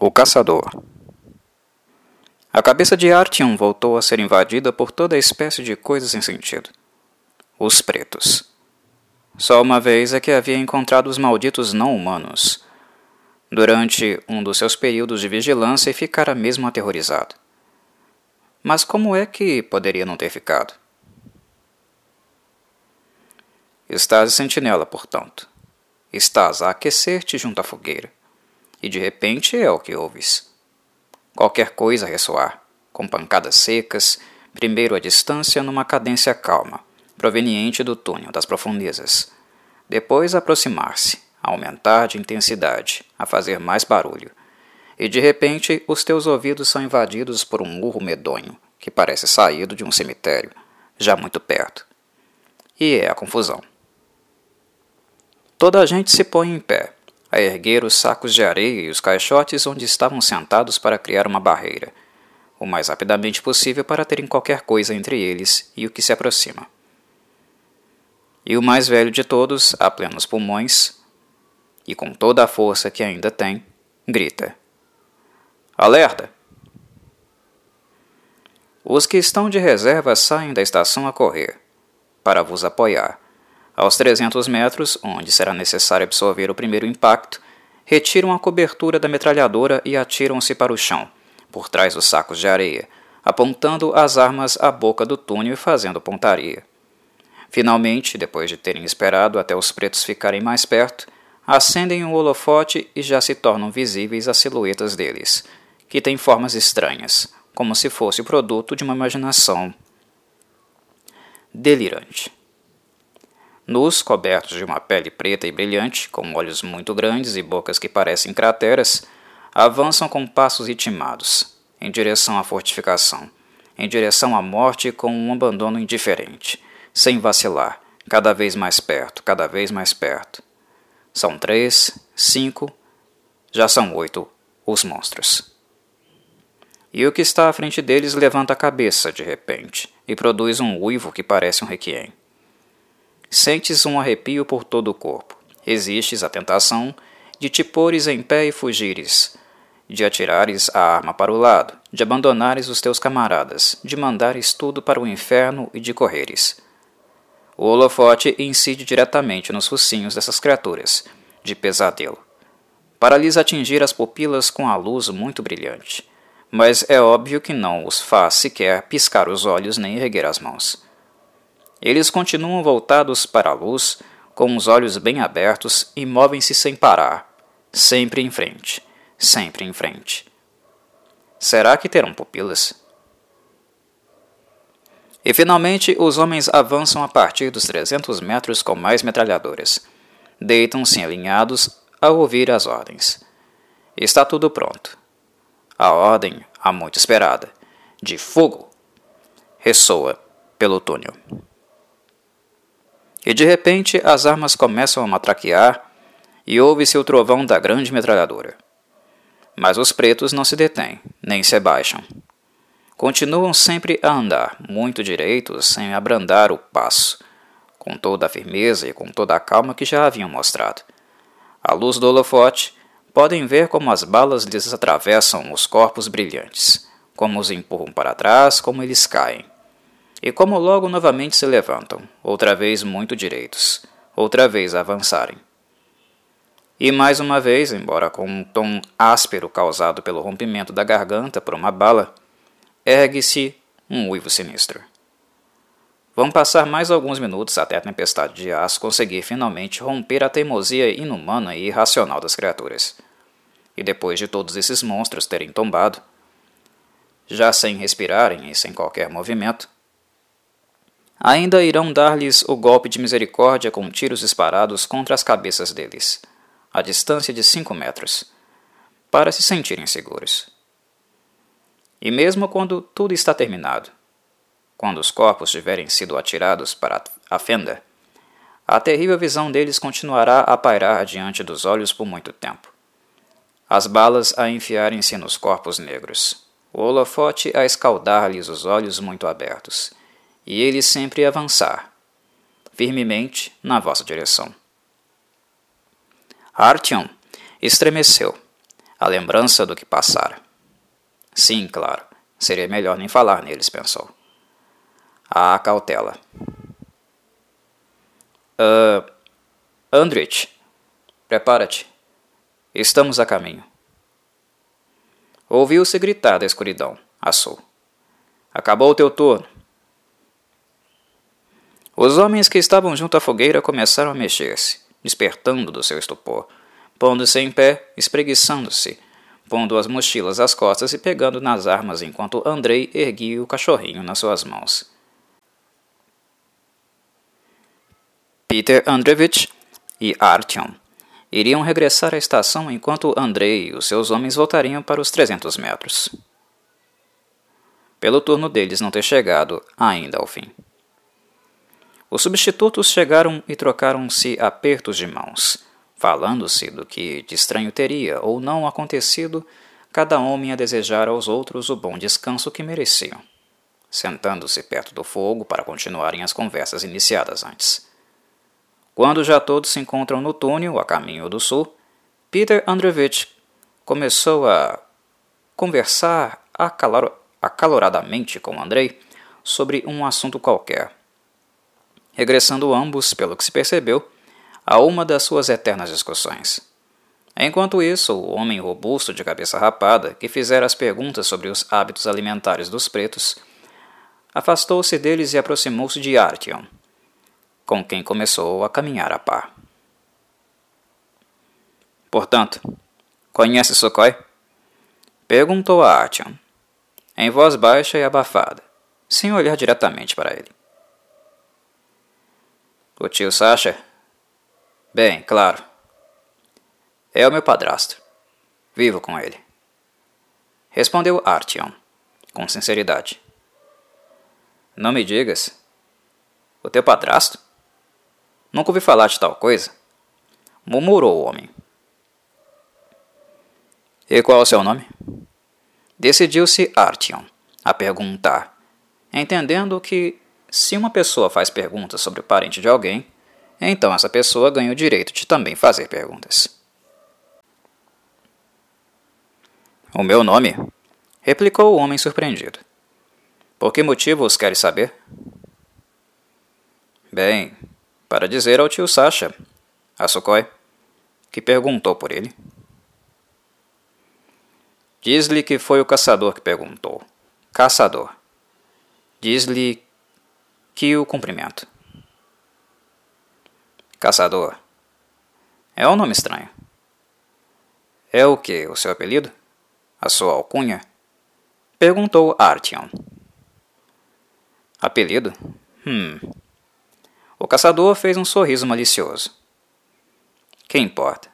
O Caçador A cabeça de Artyom voltou a ser invadida por toda espécie de coisas sem sentido. Os pretos. Só uma vez é que havia encontrado os malditos não-humanos. Durante um dos seus períodos de vigilância e ficara mesmo aterrorizado. Mas como é que poderia não ter ficado? Estás sentinela, portanto. Estás a aquecer-te junto à fogueira e de repente é o que ouves. Qualquer coisa ressoar, com pancadas secas, primeiro à distância numa cadência calma, proveniente do túnel das profundezas. Depois aproximar-se, aumentar de intensidade, a fazer mais barulho. E de repente os teus ouvidos são invadidos por um urro medonho, que parece saído de um cemitério, já muito perto. E é a confusão. Toda a gente se põe em pé, a erguer os sacos de areia e os caixotes onde estavam sentados para criar uma barreira, o mais rapidamente possível para terem qualquer coisa entre eles e o que se aproxima. E o mais velho de todos, a plenos pulmões, e com toda a força que ainda tem, grita: Alerta! Os que estão de reserva saem da estação a correr, para vos apoiar aos 300 metros, onde será necessário absorver o primeiro impacto, retiram a cobertura da metralhadora e atiram-se para o chão, por trás dos sacos de areia, apontando as armas à boca do túnel e fazendo pontaria. Finalmente, depois de terem esperado até os pretos ficarem mais perto, acendem o um holofote e já se tornam visíveis as silhuetas deles, que têm formas estranhas, como se fosse o produto de uma imaginação delirante. Nus, cobertos de uma pele preta e brilhante, com olhos muito grandes e bocas que parecem crateras, avançam com passos ritmados, em direção à fortificação, em direção à morte com um abandono indiferente, sem vacilar, cada vez mais perto, cada vez mais perto. São três, cinco, já são oito os monstros. E o que está à frente deles levanta a cabeça de repente e produz um uivo que parece um requiem. Sentes um arrepio por todo o corpo. Resistes à tentação de te pôres em pé e fugires, de atirares a arma para o lado, de abandonares os teus camaradas, de mandares tudo para o inferno e de correres. O holofote incide diretamente nos focinhos dessas criaturas, de pesadelo, para lhes atingir as pupilas com a luz muito brilhante. Mas é óbvio que não os faz sequer piscar os olhos nem erguer as mãos. Eles continuam voltados para a luz, com os olhos bem abertos e movem-se sem parar, sempre em frente, sempre em frente. Será que terão pupilas? E finalmente os homens avançam a partir dos 300 metros com mais metralhadoras. Deitam-se alinhados ao ouvir as ordens. Está tudo pronto. A ordem, a muito esperada, de fogo, ressoa pelo túnel. E de repente as armas começam a matraquear e ouve-se o trovão da grande metralhadora. Mas os pretos não se detêm, nem se abaixam. Continuam sempre a andar, muito direitos, sem abrandar o passo, com toda a firmeza e com toda a calma que já haviam mostrado. À luz do holofote, podem ver como as balas lhes atravessam os corpos brilhantes, como os empurram para trás, como eles caem. E como logo novamente se levantam, outra vez muito direitos, outra vez avançarem. E mais uma vez, embora com um tom áspero causado pelo rompimento da garganta por uma bala, ergue-se um uivo sinistro. Vão passar mais alguns minutos até a tempestade de aço conseguir finalmente romper a teimosia inumana e irracional das criaturas. E depois de todos esses monstros terem tombado, já sem respirarem e sem qualquer movimento, ainda irão dar-lhes o golpe de misericórdia com tiros disparados contra as cabeças deles, a distância de cinco metros, para se sentirem seguros. E mesmo quando tudo está terminado, quando os corpos tiverem sido atirados para a fenda, a terrível visão deles continuará a pairar diante dos olhos por muito tempo. As balas a enfiarem-se nos corpos negros, o holofote a escaldar-lhes os olhos muito abertos, e ele sempre avançar, firmemente na vossa direção. Artyom estremeceu. a lembrança do que passara. Sim, claro, seria melhor nem falar neles, pensou. A cautela. Uh, Andrich, prepara-te. Estamos a caminho. Ouviu-se gritar da escuridão. Assou. Acabou o teu turno. Os homens que estavam junto à fogueira começaram a mexer-se, despertando do seu estupor, pondo-se em pé, espreguiçando-se, pondo as mochilas às costas e pegando nas armas enquanto Andrei erguia o cachorrinho nas suas mãos. Peter Andrevich e Artyom iriam regressar à estação enquanto Andrei e os seus homens voltariam para os 300 metros. Pelo turno deles não ter chegado ainda ao fim. Os substitutos chegaram e trocaram-se apertos de mãos falando-se do que de estranho teria ou não acontecido, cada homem a desejar aos outros o bom descanso que mereciam, sentando-se perto do fogo para continuarem as conversas iniciadas antes. Quando já todos se encontram no túnel a caminho do sul, Peter Andrevich começou a conversar acalor acaloradamente com Andrei sobre um assunto qualquer. Regressando ambos, pelo que se percebeu, a uma das suas eternas discussões. Enquanto isso, o homem robusto de cabeça rapada, que fizera as perguntas sobre os hábitos alimentares dos pretos, afastou-se deles e aproximou-se de Artyom, com quem começou a caminhar a par. Portanto, conhece Sukhoi? Perguntou a Artyom, em voz baixa e abafada, sem olhar diretamente para ele. O tio Sasha Bem, claro. É o meu padrasto. Vivo com ele. Respondeu Artyom, com sinceridade. Não me digas. O teu padrasto? Nunca ouvi falar de tal coisa. Murmurou o homem. E qual é o seu nome? Decidiu-se Artyom a perguntar, entendendo que se uma pessoa faz perguntas sobre o parente de alguém, então essa pessoa ganha o direito de também fazer perguntas. O meu nome? replicou o homem surpreendido. Por que motivo os queres saber? Bem, para dizer ao tio Sasha, a Sukhoi, que perguntou por ele. Diz-lhe que foi o caçador que perguntou. Caçador. Diz-lhe que o cumprimento. Caçador. É um nome estranho. É o que? O seu apelido? A sua alcunha? Perguntou Artyom. Apelido? Hum. O caçador fez um sorriso malicioso. Que importa?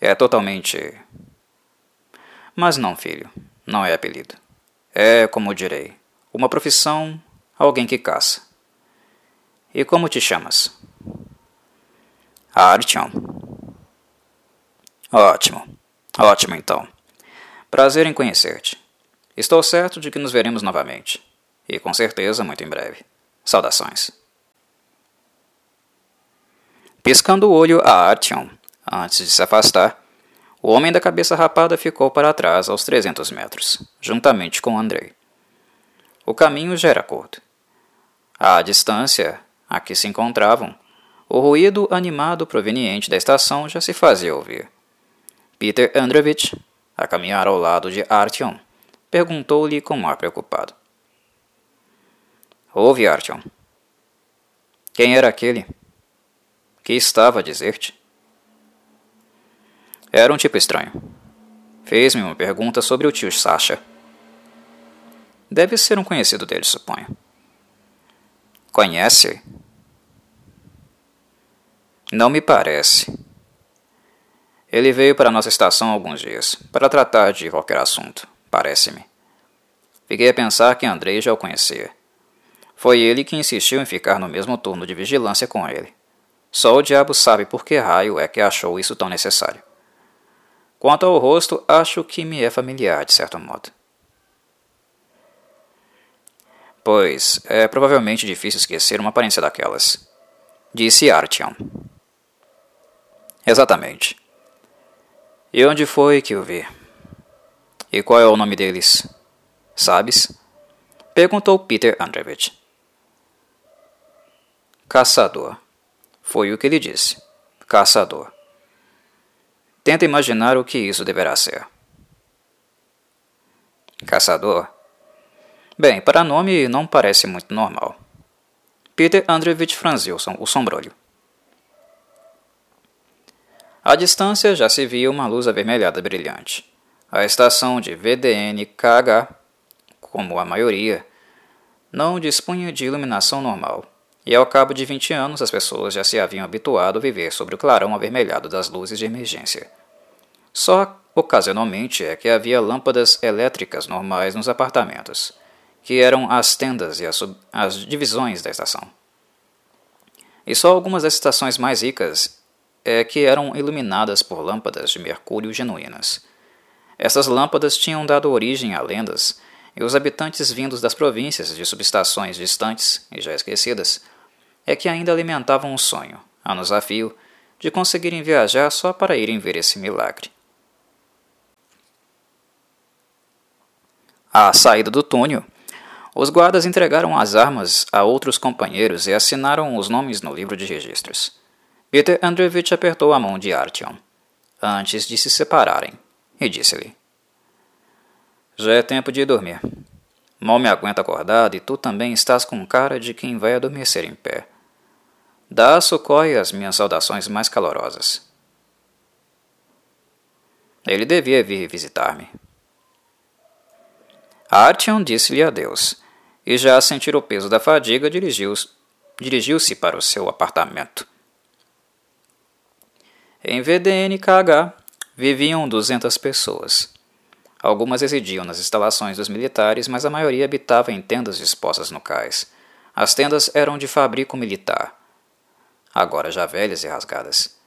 É totalmente. Mas não, filho. Não é apelido. É, como direi, uma profissão, alguém que caça. E como te chamas? Artyom. Ótimo. Ótimo, então. Prazer em conhecer-te. Estou certo de que nos veremos novamente. E com certeza muito em breve. Saudações. Piscando o olho a Artyom, antes de se afastar, o homem da cabeça rapada ficou para trás aos 300 metros, juntamente com Andrei. O caminho já era curto. À distância a que se encontravam, o ruído animado proveniente da estação já se fazia ouvir. Peter Androvich, a caminhar ao lado de Artyom, perguntou-lhe com ar preocupado. Ouve, Artyom. Quem era aquele? Que estava a dizer-te? Era um tipo estranho. Fez-me uma pergunta sobre o tio Sasha. Deve ser um conhecido dele, suponho. Conhece? Não me parece. Ele veio para nossa estação alguns dias, para tratar de qualquer assunto, parece-me. Fiquei a pensar que Andrei já o conhecia. Foi ele que insistiu em ficar no mesmo turno de vigilância com ele. Só o diabo sabe por que raio é que achou isso tão necessário. Quanto ao rosto, acho que me é familiar, de certo modo. Pois é provavelmente difícil esquecer uma aparência daquelas, disse Artyom. Exatamente. E onde foi que o vi? E qual é o nome deles? Sabes? Perguntou Peter Andrevich. Caçador. Foi o que ele disse. Caçador. Tenta imaginar o que isso deverá ser. Caçador? Bem, para nome não parece muito normal. Peter Andrevich franziu o sombrolho. À distância já se via uma luz avermelhada brilhante. A estação de VDN-KH, como a maioria, não dispunha de iluminação normal, e ao cabo de 20 anos as pessoas já se haviam habituado a viver sobre o clarão avermelhado das luzes de emergência. Só ocasionalmente é que havia lâmpadas elétricas normais nos apartamentos, que eram as tendas e as, as divisões da estação. E só algumas das estações mais ricas é que eram iluminadas por lâmpadas de mercúrio genuínas. Essas lâmpadas tinham dado origem a lendas, e os habitantes vindos das províncias de subestações distantes e já esquecidas é que ainda alimentavam um sonho, anos a fio, de conseguirem viajar só para irem ver esse milagre. À saída do túnel, os guardas entregaram as armas a outros companheiros e assinaram os nomes no livro de registros. Peter Andreevich apertou a mão de Artyom, antes de se separarem, e disse-lhe: Já é tempo de dormir. Mal me aguento acordado e tu também estás com cara de quem vai adormecer em pé. Dá a Sukhoi as minhas saudações mais calorosas. Ele devia vir visitar-me. Artyom disse-lhe adeus, e já a sentir o peso da fadiga, dirigiu-se dirigiu para o seu apartamento. Em VDNKH viviam 200 pessoas. Algumas residiam nas instalações dos militares, mas a maioria habitava em tendas dispostas no cais. As tendas eram de fabrico militar, agora já velhas e rasgadas,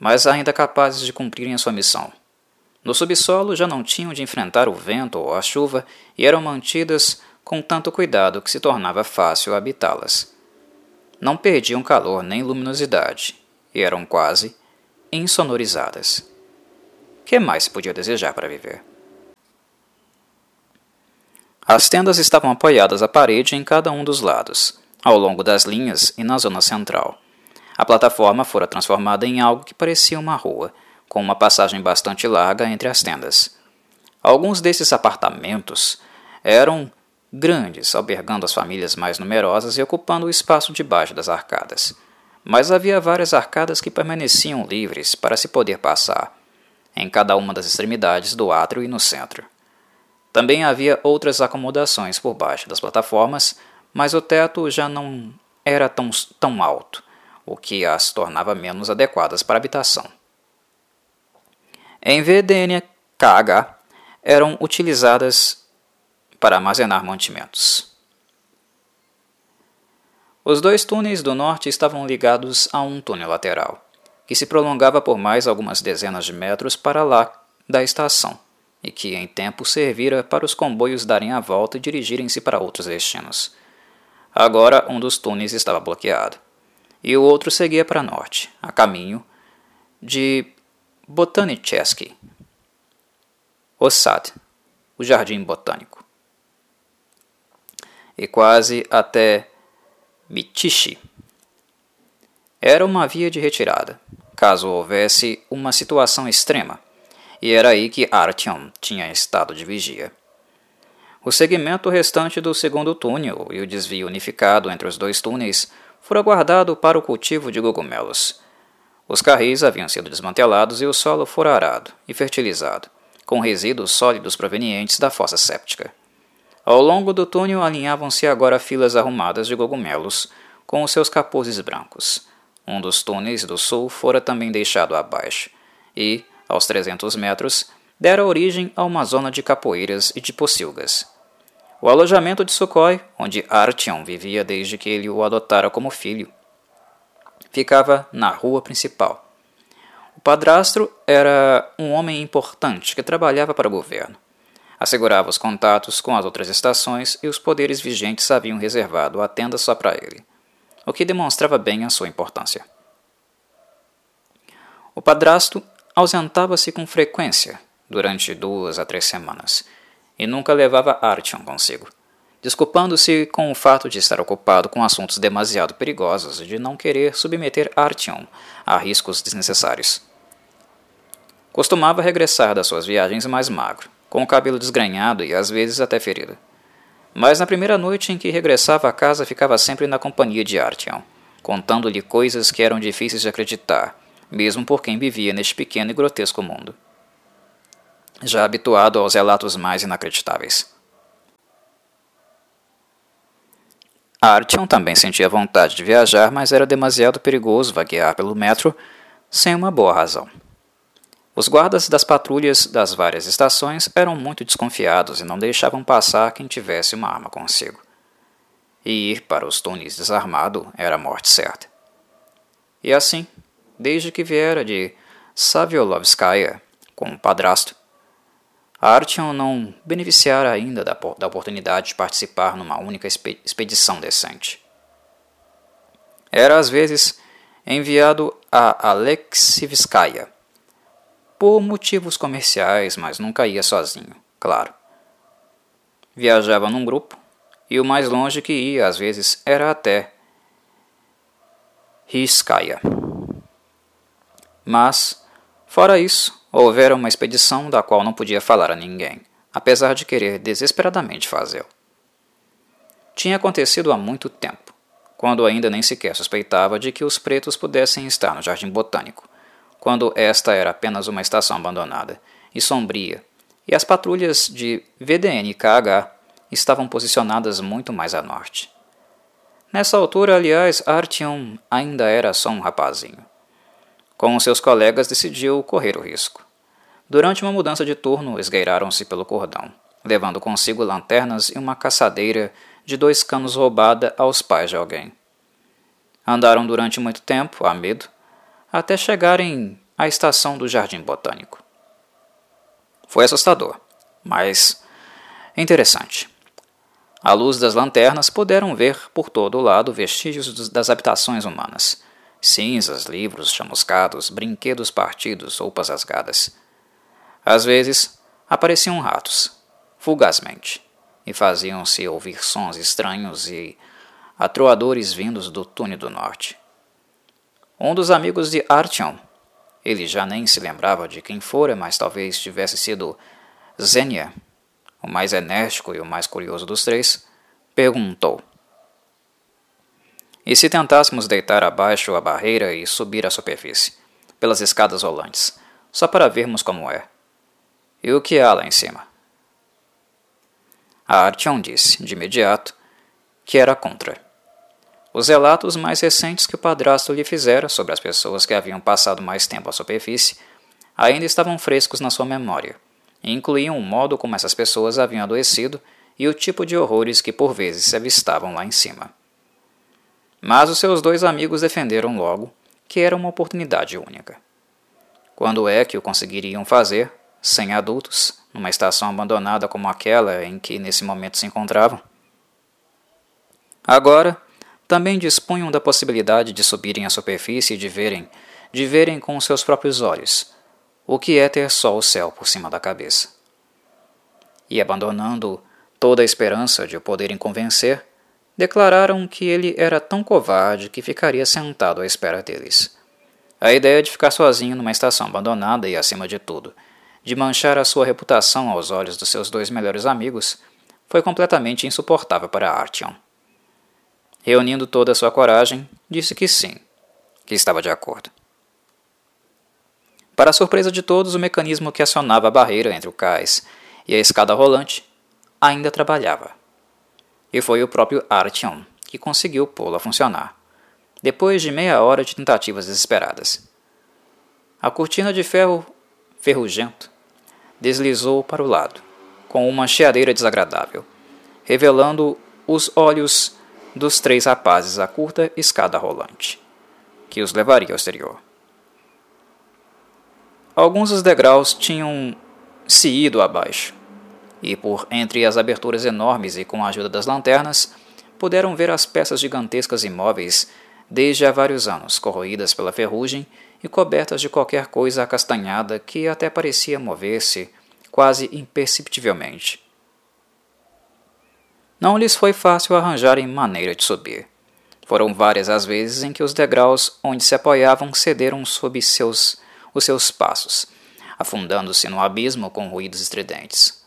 mas ainda capazes de cumprirem a sua missão. No subsolo já não tinham de enfrentar o vento ou a chuva e eram mantidas com tanto cuidado que se tornava fácil habitá-las. Não perdiam calor nem luminosidade e eram quase insonorizadas. Que mais se podia desejar para viver? As tendas estavam apoiadas à parede em cada um dos lados, ao longo das linhas e na zona central. A plataforma fora transformada em algo que parecia uma rua, com uma passagem bastante larga entre as tendas. Alguns desses apartamentos eram grandes, albergando as famílias mais numerosas e ocupando o espaço debaixo das arcadas mas havia várias arcadas que permaneciam livres para se poder passar, em cada uma das extremidades do átrio e no centro. Também havia outras acomodações por baixo das plataformas, mas o teto já não era tão, tão alto, o que as tornava menos adequadas para habitação. Em VDNKH eram utilizadas para armazenar mantimentos. Os dois túneis do norte estavam ligados a um túnel lateral, que se prolongava por mais algumas dezenas de metros para lá da estação, e que em tempo servira para os comboios darem a volta e dirigirem-se para outros destinos. Agora um dos túneis estava bloqueado, e o outro seguia para norte, a caminho de Botanicheski, Ossad, o Jardim Botânico. E quase até Mitishi. Era uma via de retirada, caso houvesse uma situação extrema, e era aí que Artyom tinha estado de vigia. O segmento restante do segundo túnel e o desvio unificado entre os dois túneis fora guardado para o cultivo de cogumelos. Os carris haviam sido desmantelados e o solo fora arado e fertilizado, com resíduos sólidos provenientes da fossa séptica. Ao longo do túnel alinhavam-se agora filas arrumadas de cogumelos, com os seus capuzes brancos. Um dos túneis do sul fora também deixado abaixo, e, aos 300 metros, dera origem a uma zona de capoeiras e de pocilgas. O alojamento de Sukhoi, onde Artyom vivia desde que ele o adotara como filho, ficava na rua principal. O padrasto era um homem importante que trabalhava para o governo. Assegurava os contatos com as outras estações e os poderes vigentes haviam reservado a tenda só para ele, o que demonstrava bem a sua importância. O padrasto ausentava-se com frequência, durante duas a três semanas, e nunca levava Artyom consigo, desculpando-se com o fato de estar ocupado com assuntos demasiado perigosos e de não querer submeter Artyom a riscos desnecessários. Costumava regressar das suas viagens mais magro, com o cabelo desgrenhado e às vezes até ferido. Mas na primeira noite em que regressava a casa ficava sempre na companhia de Artyom, contando-lhe coisas que eram difíceis de acreditar, mesmo por quem vivia neste pequeno e grotesco mundo. Já habituado aos relatos mais inacreditáveis. Artyom também sentia vontade de viajar, mas era demasiado perigoso vaguear pelo metro sem uma boa razão. Os guardas das patrulhas das várias estações eram muito desconfiados e não deixavam passar quem tivesse uma arma consigo. E ir para os túneis desarmado era morte certa. E assim, desde que viera de Saviolovskaya com o padrasto, Artyom não beneficiara ainda da, da oportunidade de participar numa única expedição decente. Era às vezes enviado a Alexivskaya, por motivos comerciais, mas nunca ia sozinho, claro. Viajava num grupo, e o mais longe que ia, às vezes, era até Riskaya. Mas, fora isso, houvera uma expedição da qual não podia falar a ninguém, apesar de querer desesperadamente fazê-lo. Tinha acontecido há muito tempo, quando ainda nem sequer suspeitava de que os pretos pudessem estar no Jardim Botânico, quando esta era apenas uma estação abandonada e sombria, e as patrulhas de VDN e KH estavam posicionadas muito mais a norte. Nessa altura, aliás, Artyom ainda era só um rapazinho. Com seus colegas, decidiu correr o risco. Durante uma mudança de turno, esgueiraram-se pelo cordão, levando consigo lanternas e uma caçadeira de dois canos roubada aos pais de alguém. Andaram durante muito tempo, a medo, até chegarem à estação do Jardim Botânico. Foi assustador, mas interessante. À luz das lanternas, puderam ver por todo o lado vestígios das habitações humanas: cinzas, livros chamuscados, brinquedos partidos, roupas rasgadas. Às vezes, apareciam ratos, fugazmente, e faziam-se ouvir sons estranhos e atroadores vindos do túnel do norte. Um dos amigos de Artyom, ele já nem se lembrava de quem fora, mas talvez tivesse sido Zenia, o mais enérgico e o mais curioso dos três, perguntou: E se tentássemos deitar abaixo a barreira e subir à superfície, pelas escadas rolantes, só para vermos como é? E o que há lá em cima? A Artyom disse, de imediato, que era contra. Os relatos mais recentes que o padrasto lhe fizera sobre as pessoas que haviam passado mais tempo à superfície ainda estavam frescos na sua memória, e incluíam o modo como essas pessoas haviam adoecido e o tipo de horrores que por vezes se avistavam lá em cima. Mas os seus dois amigos defenderam logo que era uma oportunidade única. Quando é que o conseguiriam fazer, sem adultos, numa estação abandonada como aquela em que nesse momento se encontravam? Agora, também dispunham da possibilidade de subirem à superfície e de verem, de verem com seus próprios olhos, o que é ter só o céu por cima da cabeça. E abandonando toda a esperança de o poderem convencer, declararam que ele era tão covarde que ficaria sentado à espera deles. A ideia de ficar sozinho numa estação abandonada e, acima de tudo, de manchar a sua reputação aos olhos dos seus dois melhores amigos, foi completamente insuportável para Artyom. Reunindo toda a sua coragem, disse que sim, que estava de acordo. Para a surpresa de todos, o mecanismo que acionava a barreira entre o cais e a escada rolante ainda trabalhava. E foi o próprio Artyom que conseguiu pô-lo a funcionar, depois de meia hora de tentativas desesperadas. A cortina de ferro ferrugento deslizou para o lado, com uma cheadeira desagradável, revelando os olhos dos três rapazes a curta escada rolante, que os levaria ao exterior. Alguns dos degraus tinham se ido abaixo, e por entre as aberturas enormes e com a ajuda das lanternas, puderam ver as peças gigantescas imóveis desde há vários anos, corroídas pela ferrugem e cobertas de qualquer coisa acastanhada que até parecia mover-se quase imperceptivelmente. Não lhes foi fácil arranjarem maneira de subir. Foram várias as vezes em que os degraus onde se apoiavam cederam sob seus, os seus passos, afundando-se no abismo com ruídos estridentes.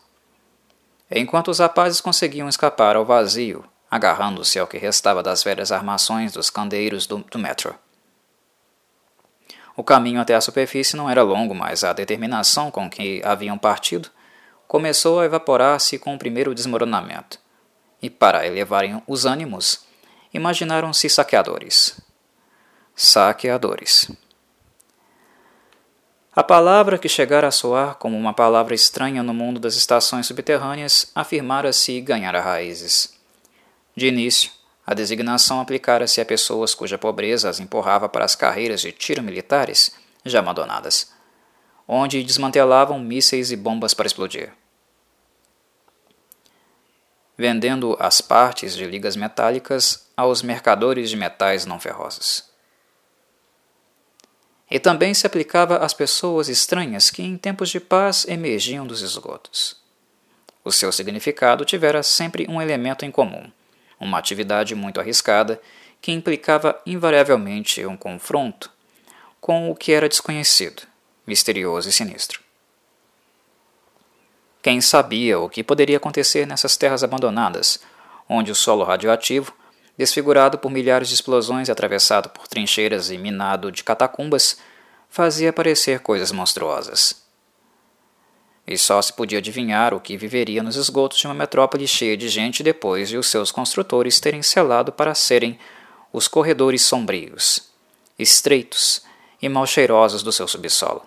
Enquanto os rapazes conseguiam escapar ao vazio, agarrando-se ao que restava das velhas armações dos candeiros do, do metro. O caminho até a superfície não era longo, mas a determinação com que haviam partido começou a evaporar-se com o primeiro desmoronamento. E para elevarem os ânimos, imaginaram-se saqueadores. Saqueadores. A palavra que chegara a soar como uma palavra estranha no mundo das estações subterrâneas afirmara-se ganhar raízes. De início, a designação aplicara-se a pessoas cuja pobreza as empurrava para as carreiras de tiro militares já abandonadas, onde desmantelavam mísseis e bombas para explodir. Vendendo as partes de ligas metálicas aos mercadores de metais não ferrosos e também se aplicava às pessoas estranhas que em tempos de paz emergiam dos esgotos. O seu significado tivera sempre um elemento em comum, uma atividade muito arriscada que implicava invariavelmente um confronto com o que era desconhecido, misterioso e sinistro. Quem sabia o que poderia acontecer nessas terras abandonadas, onde o solo radioativo desfigurado por milhares de explosões e atravessado por trincheiras e minado de catacumbas, fazia parecer coisas monstruosas. E só se podia adivinhar o que viveria nos esgotos de uma metrópole cheia de gente depois de os seus construtores terem selado para serem os corredores sombrios, estreitos e mal cheirosos do seu subsolo.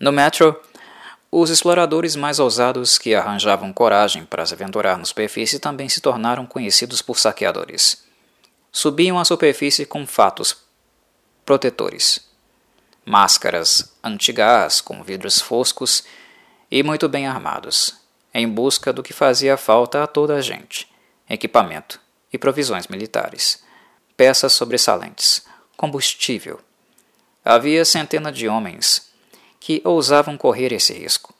No metro, os exploradores mais ousados que arranjavam coragem para se aventurar na superfície também se tornaram conhecidos por saqueadores. Subiam à superfície com fatos protetores, máscaras antigás com vidros foscos e muito bem armados, em busca do que fazia falta a toda a gente: equipamento e provisões militares, peças sobressalentes, combustível. Havia centenas de homens que ousavam correr esse risco.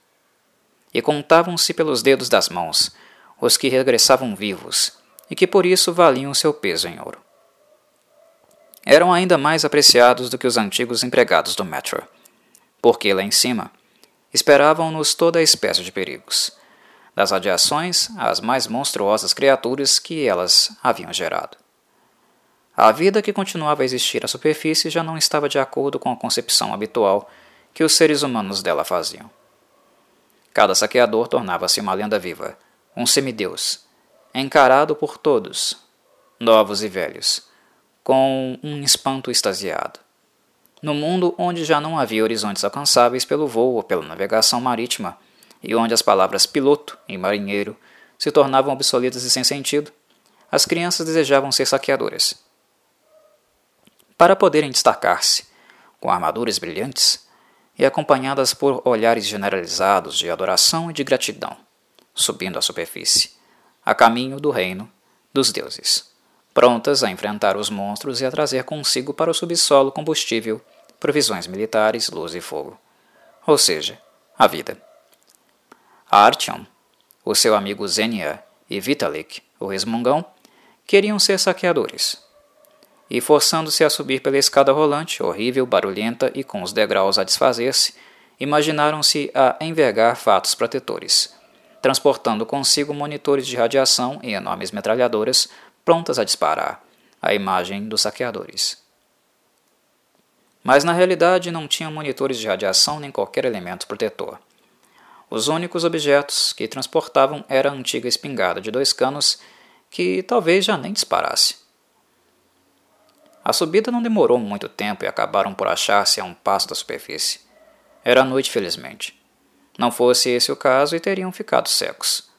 E contavam-se pelos dedos das mãos os que regressavam vivos e que por isso valiam seu peso em ouro. Eram ainda mais apreciados do que os antigos empregados do metro, porque lá em cima esperavam-nos toda a espécie de perigos, das radiações às mais monstruosas criaturas que elas haviam gerado. A vida que continuava a existir à superfície já não estava de acordo com a concepção habitual que os seres humanos dela faziam. Cada saqueador tornava-se uma lenda viva, um semideus, encarado por todos, novos e velhos, com um espanto extasiado. No mundo onde já não havia horizontes alcançáveis pelo voo ou pela navegação marítima, e onde as palavras piloto e marinheiro se tornavam obsoletas e sem sentido, as crianças desejavam ser saqueadoras. Para poderem destacar-se, com armaduras brilhantes, e acompanhadas por olhares generalizados de adoração e de gratidão, subindo à superfície, a caminho do reino dos deuses, prontas a enfrentar os monstros e a trazer consigo para o subsolo combustível, provisões militares, luz e fogo. Ou seja, a vida. Artyom, o seu amigo Zenia e Vitalik, o resmungão, queriam ser saqueadores e, forçando-se a subir pela escada rolante, horrível, barulhenta e com os degraus a desfazer-se, imaginaram-se a envergar fatos protetores, transportando consigo monitores de radiação e enormes metralhadoras prontas a disparar, a imagem dos saqueadores. Mas na realidade não tinham monitores de radiação nem qualquer elemento protetor. Os únicos objetos que transportavam era a antiga espingarda de dois canos que talvez já nem disparasse. A subida não demorou muito tempo e acabaram por achar-se a um passo da superfície. Era noite, felizmente. Não fosse esse o caso e teriam ficado secos.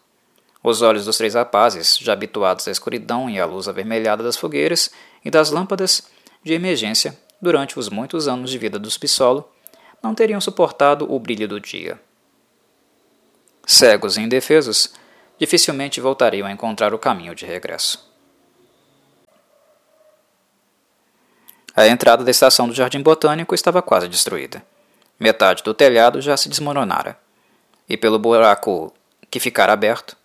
Os olhos dos três rapazes, já habituados à escuridão e à luz avermelhada das fogueiras e das lâmpadas de emergência durante os muitos anos de vida do subsolo, não teriam suportado o brilho do dia. Cegos e indefesos, dificilmente voltariam a encontrar o caminho de regresso. A entrada da estação do Jardim Botânico estava quase destruída. Metade do telhado já se desmoronara, e pelo buraco que ficara aberto,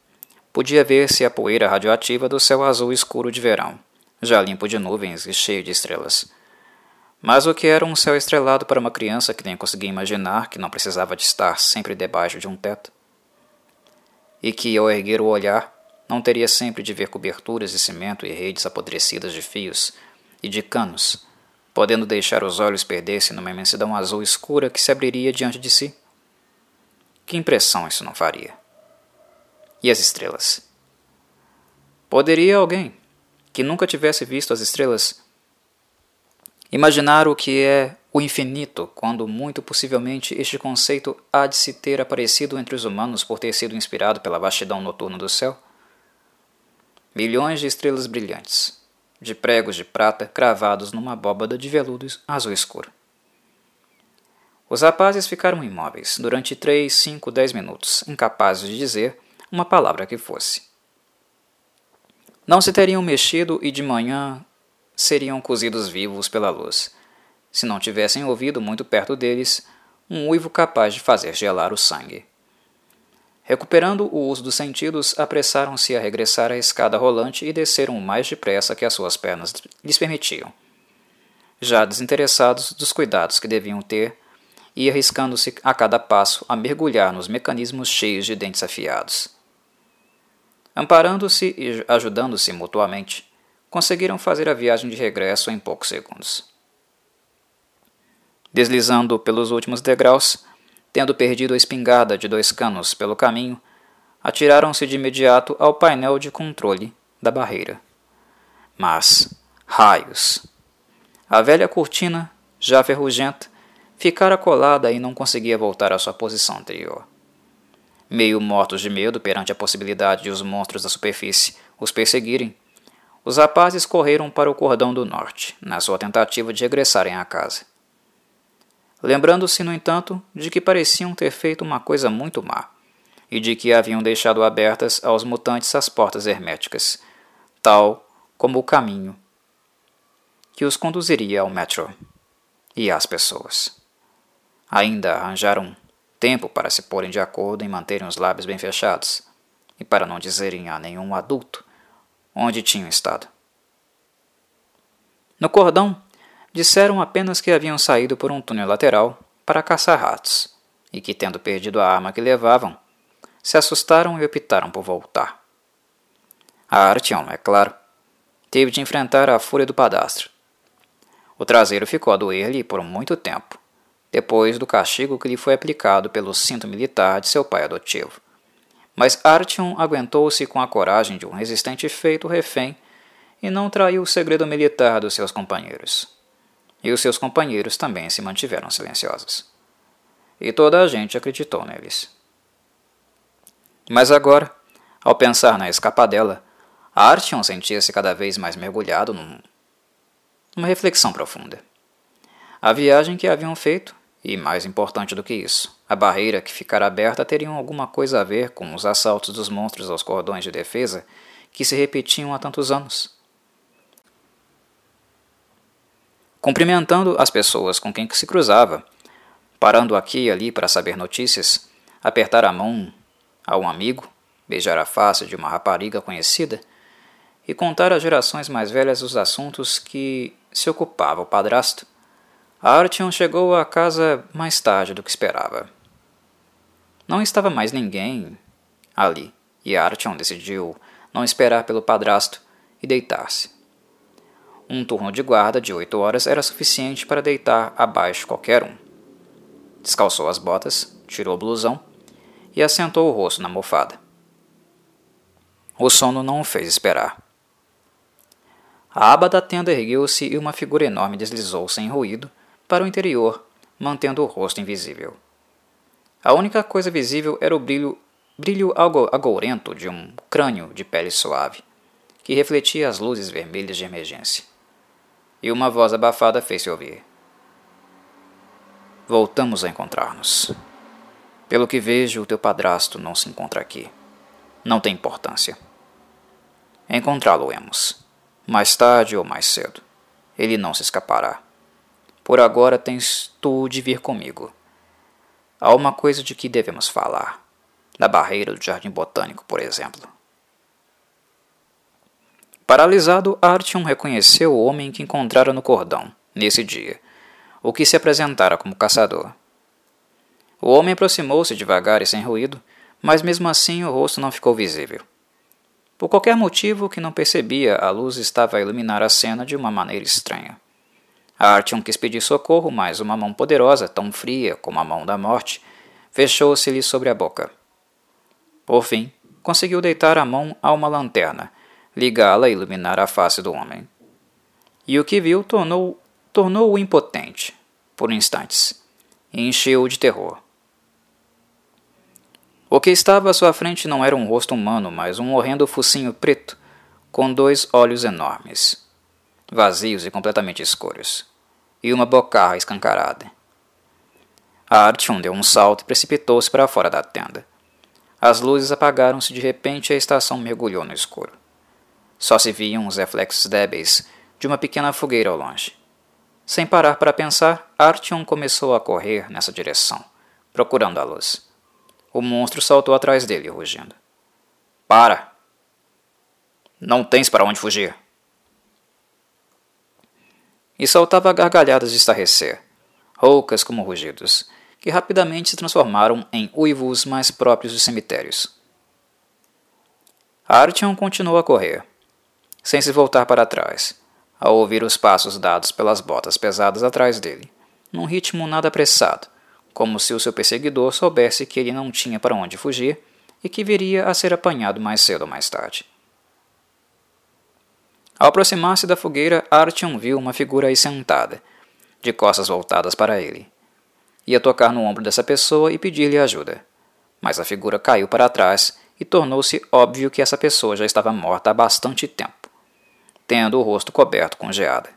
podia ver-se a poeira radioativa do céu azul escuro de verão, já limpo de nuvens e cheio de estrelas. Mas o que era um céu estrelado para uma criança que nem conseguia imaginar que não precisava de estar sempre debaixo de um teto? E que, ao erguer o olhar, não teria sempre de ver coberturas de cimento e redes apodrecidas de fios e de canos, podendo deixar os olhos perder-se numa imensidão azul escura que se abriria diante de si? Que impressão isso não faria? E as estrelas? Poderia alguém, que nunca tivesse visto as estrelas, imaginar o que é o infinito, quando muito possivelmente este conceito há de se ter aparecido entre os humanos por ter sido inspirado pela vastidão noturna do céu? Milhões de estrelas brilhantes, de pregos de prata cravados numa abóbada de veludo azul escuro. Os rapazes ficaram imóveis durante três, cinco, dez minutos, incapazes de dizer uma palavra que fosse. Não se teriam mexido e de manhã seriam cozidos vivos pela luz, se não tivessem ouvido muito perto deles um uivo capaz de fazer gelar o sangue. Recuperando o uso dos sentidos, apressaram-se a regressar à escada rolante e desceram o mais depressa que as suas pernas lhes permitiam. Já desinteressados dos cuidados que deviam ter, e arriscando-se a cada passo a mergulhar nos mecanismos cheios de dentes afiados. Amparando-se e ajudando-se mutuamente, conseguiram fazer a viagem de regresso em poucos segundos. Deslizando pelos últimos degraus, Tendo perdido a espingarda de dois canos pelo caminho, atiraram-se de imediato ao painel de controle da barreira. Mas, raios! A velha cortina, já ferrugenta, ficara colada e não conseguia voltar à sua posição anterior. Meio mortos de medo perante a possibilidade de os monstros da superfície os perseguirem, os rapazes correram para o cordão do norte, na sua tentativa de regressarem à casa lembrando-se, no entanto, de que pareciam ter feito uma coisa muito má, e de que haviam deixado abertas aos mutantes as portas herméticas, tal como o caminho que os conduziria ao metro e às pessoas. Ainda arranjaram tempo para se porem de acordo em manterem os lábios bem fechados, e para não dizerem a nenhum adulto onde tinham estado. No cordão disseram apenas que haviam saído por um túnel lateral para caçar ratos e que, tendo perdido a arma que levavam, se assustaram e optaram por voltar. A Artyom, é claro, teve de enfrentar a fúria do padastro. O traseiro ficou a doer-lhe por muito tempo, depois do castigo que lhe foi aplicado pelo cinto militar de seu pai adotivo. Mas Artyom aguentou-se com a coragem de um resistente feito refém e não traiu o segredo militar dos seus companheiros e os seus companheiros também se mantiveram silenciosos. E toda a gente acreditou neles. Mas agora, ao pensar na escapadela, Artyom sentia-se cada vez mais mergulhado num, numa reflexão profunda. A viagem que haviam feito, e mais importante do que isso, a barreira que ficara aberta teriam alguma coisa a ver com os assaltos dos monstros aos cordões de defesa que se repetiam há tantos anos. Cumprimentando as pessoas com quem se cruzava, parando aqui e ali para saber notícias, apertar a mão a um amigo, beijar a face de uma rapariga conhecida e contar às gerações mais velhas os assuntos que se ocupava o padrasto. Artyom chegou à casa mais tarde do que esperava. Não estava mais ninguém ali, e Artyom decidiu não esperar pelo padrasto e deitar-se. Um turno de guarda de oito horas era suficiente para deitar abaixo qualquer um. Descalçou as botas, tirou o blusão e assentou o rosto na almofada. O sono não o fez esperar. A aba da tenda ergueu-se e uma figura enorme deslizou sem ruído para o interior, mantendo o rosto invisível. A única coisa visível era o brilho, brilho agourento de um crânio de pele suave, que refletia as luzes vermelhas de emergência e uma voz abafada fez-se ouvir. Voltamos a encontrar-nos. Pelo que vejo, o teu padrasto não se encontra aqui. Não tem importância. Encontrá-lo-emos. Mais tarde ou mais cedo. Ele não se escapará. Por agora tens tu de vir comigo há uma coisa de que devemos falar. Da barreira do Jardim Botânico, por exemplo. Paralisado, Artyom reconheceu o homem que encontrara no cordão, nesse dia, o que se apresentara como caçador. O homem aproximou-se devagar e sem ruído, mas mesmo assim o rosto não ficou visível. Por qualquer motivo que não percebia, a luz estava a iluminar a cena de uma maneira estranha. Artyom quis pedir socorro, mas uma mão poderosa, tão fria como a mão da morte, fechou-se-lhe sobre a boca. Por fim, conseguiu deitar a mão a uma lanterna, ligá-la e iluminar a face do homem. E o que viu tornou-o tornou impotente, por instantes, e encheu-o de terror. O que estava à sua frente não era um rosto humano, mas um horrendo focinho preto, com dois olhos enormes, vazios e completamente escuros, e uma bocarra escancarada. Artyom deu um salto e precipitou-se para fora da tenda. As luzes apagaram-se de repente e a estação mergulhou no escuro. Só se viam os reflexos débeis de uma pequena fogueira ao longe. Sem parar para pensar, Artyom começou a correr nessa direção, procurando a luz. O monstro saltou atrás dele, rugindo. Para! Não tens para onde fugir! E soltava gargalhadas de estarrecer, roucas como rugidos, que rapidamente se transformaram em uivos mais próprios dos cemitérios. Artyom continuou a correr, sem se voltar para trás, ao ouvir os passos dados pelas botas pesadas atrás dele, num ritmo nada apressado, como se o seu perseguidor soubesse que ele não tinha para onde fugir e que viria a ser apanhado mais cedo ou mais tarde. Ao aproximar-se da fogueira, Artyom viu uma figura aí sentada, de costas voltadas para ele. Ia tocar no ombro dessa pessoa e pedir-lhe ajuda, mas a figura caiu para trás e tornou-se óbvio que essa pessoa já estava morta há bastante tempo, tendo o rosto coberto com geada.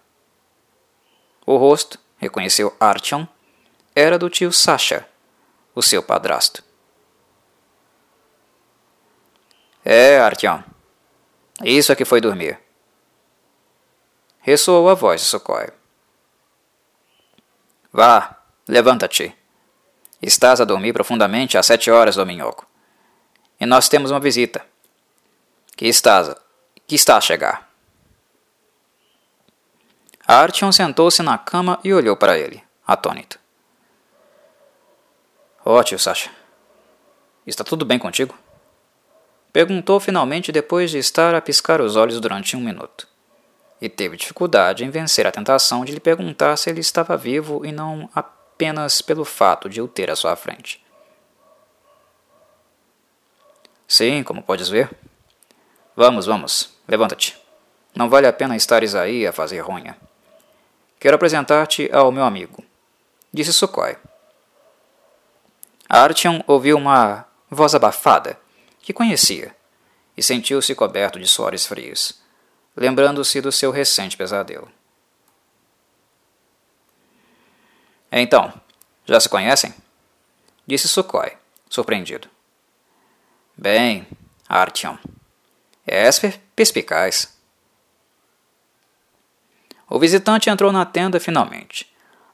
O rosto, reconheceu Artyom, era do tio Sasha, o seu padrasto. É, Artyom. Isso é que foi dormir. Ressoou a voz de Sukhoi. Vá, levanta-te. Estás a dormir profundamente às sete horas, Dominhoco. E nós temos uma visita. Que estás, que está a chegar. Artyom sentou-se na cama e olhou para ele, atônito. Ó, tio Sasha. Está tudo bem contigo? Perguntou finalmente depois de estar a piscar os olhos durante um minuto. E teve dificuldade em vencer a tentação de lhe perguntar se ele estava vivo e não apenas pelo fato de o ter à sua frente. Sim, como podes ver. Vamos, vamos, levanta-te. Não vale a pena estares aí a fazer ronha. Quero apresentar-te ao meu amigo, disse Sukhoi Artyom ouviu uma voz abafada, que conhecia, e sentiu-se coberto de suores frios, lembrando-se do seu recente pesadelo. Então, já se conhecem? Disse Sukhoi, surpreendido. Bem, Artyom, és perspicaz. O visitante entrou na tenda finalmente.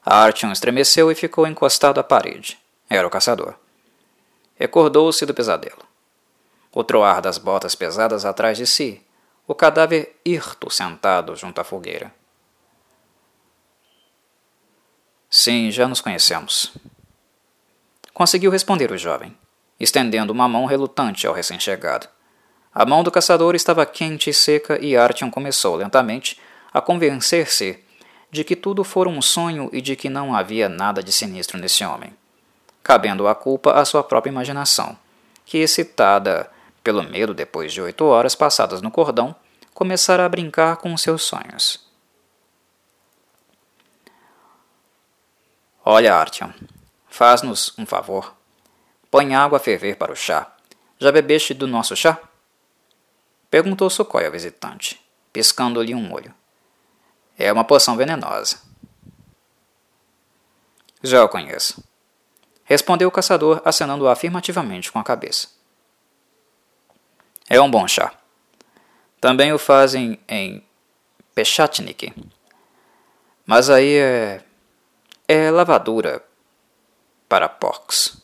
Artyom estremeceu e ficou encostado à parede. Era o caçador. Recordou-se do pesadelo. O troar das botas pesadas atrás de si, o cadáver hirto sentado junto à fogueira. Sim, já nos conhecemos. Conseguiu responder o jovem, estendendo uma mão relutante ao recém-chegado. A mão do caçador estava quente e seca e Artyom começou lentamente a convencer-se de que tudo fora um sonho e de que não havia nada de sinistro nesse homem cabendo a culpa à sua própria imaginação, que, excitada pelo medo depois de oito horas passadas no cordão, começara a brincar com seus sonhos. Olha, Artyom, faz-nos um favor. Põe água a ferver para o chá. Já bebeste do nosso chá? Perguntou Sukhoi ao visitante, piscando-lhe um olho. É uma poção venenosa. Já o conheço. Respondeu o caçador, acenando afirmativamente com a cabeça. É um bom chá. Também o fazem em Pechatnik. Mas aí é. é lavadura para porcos.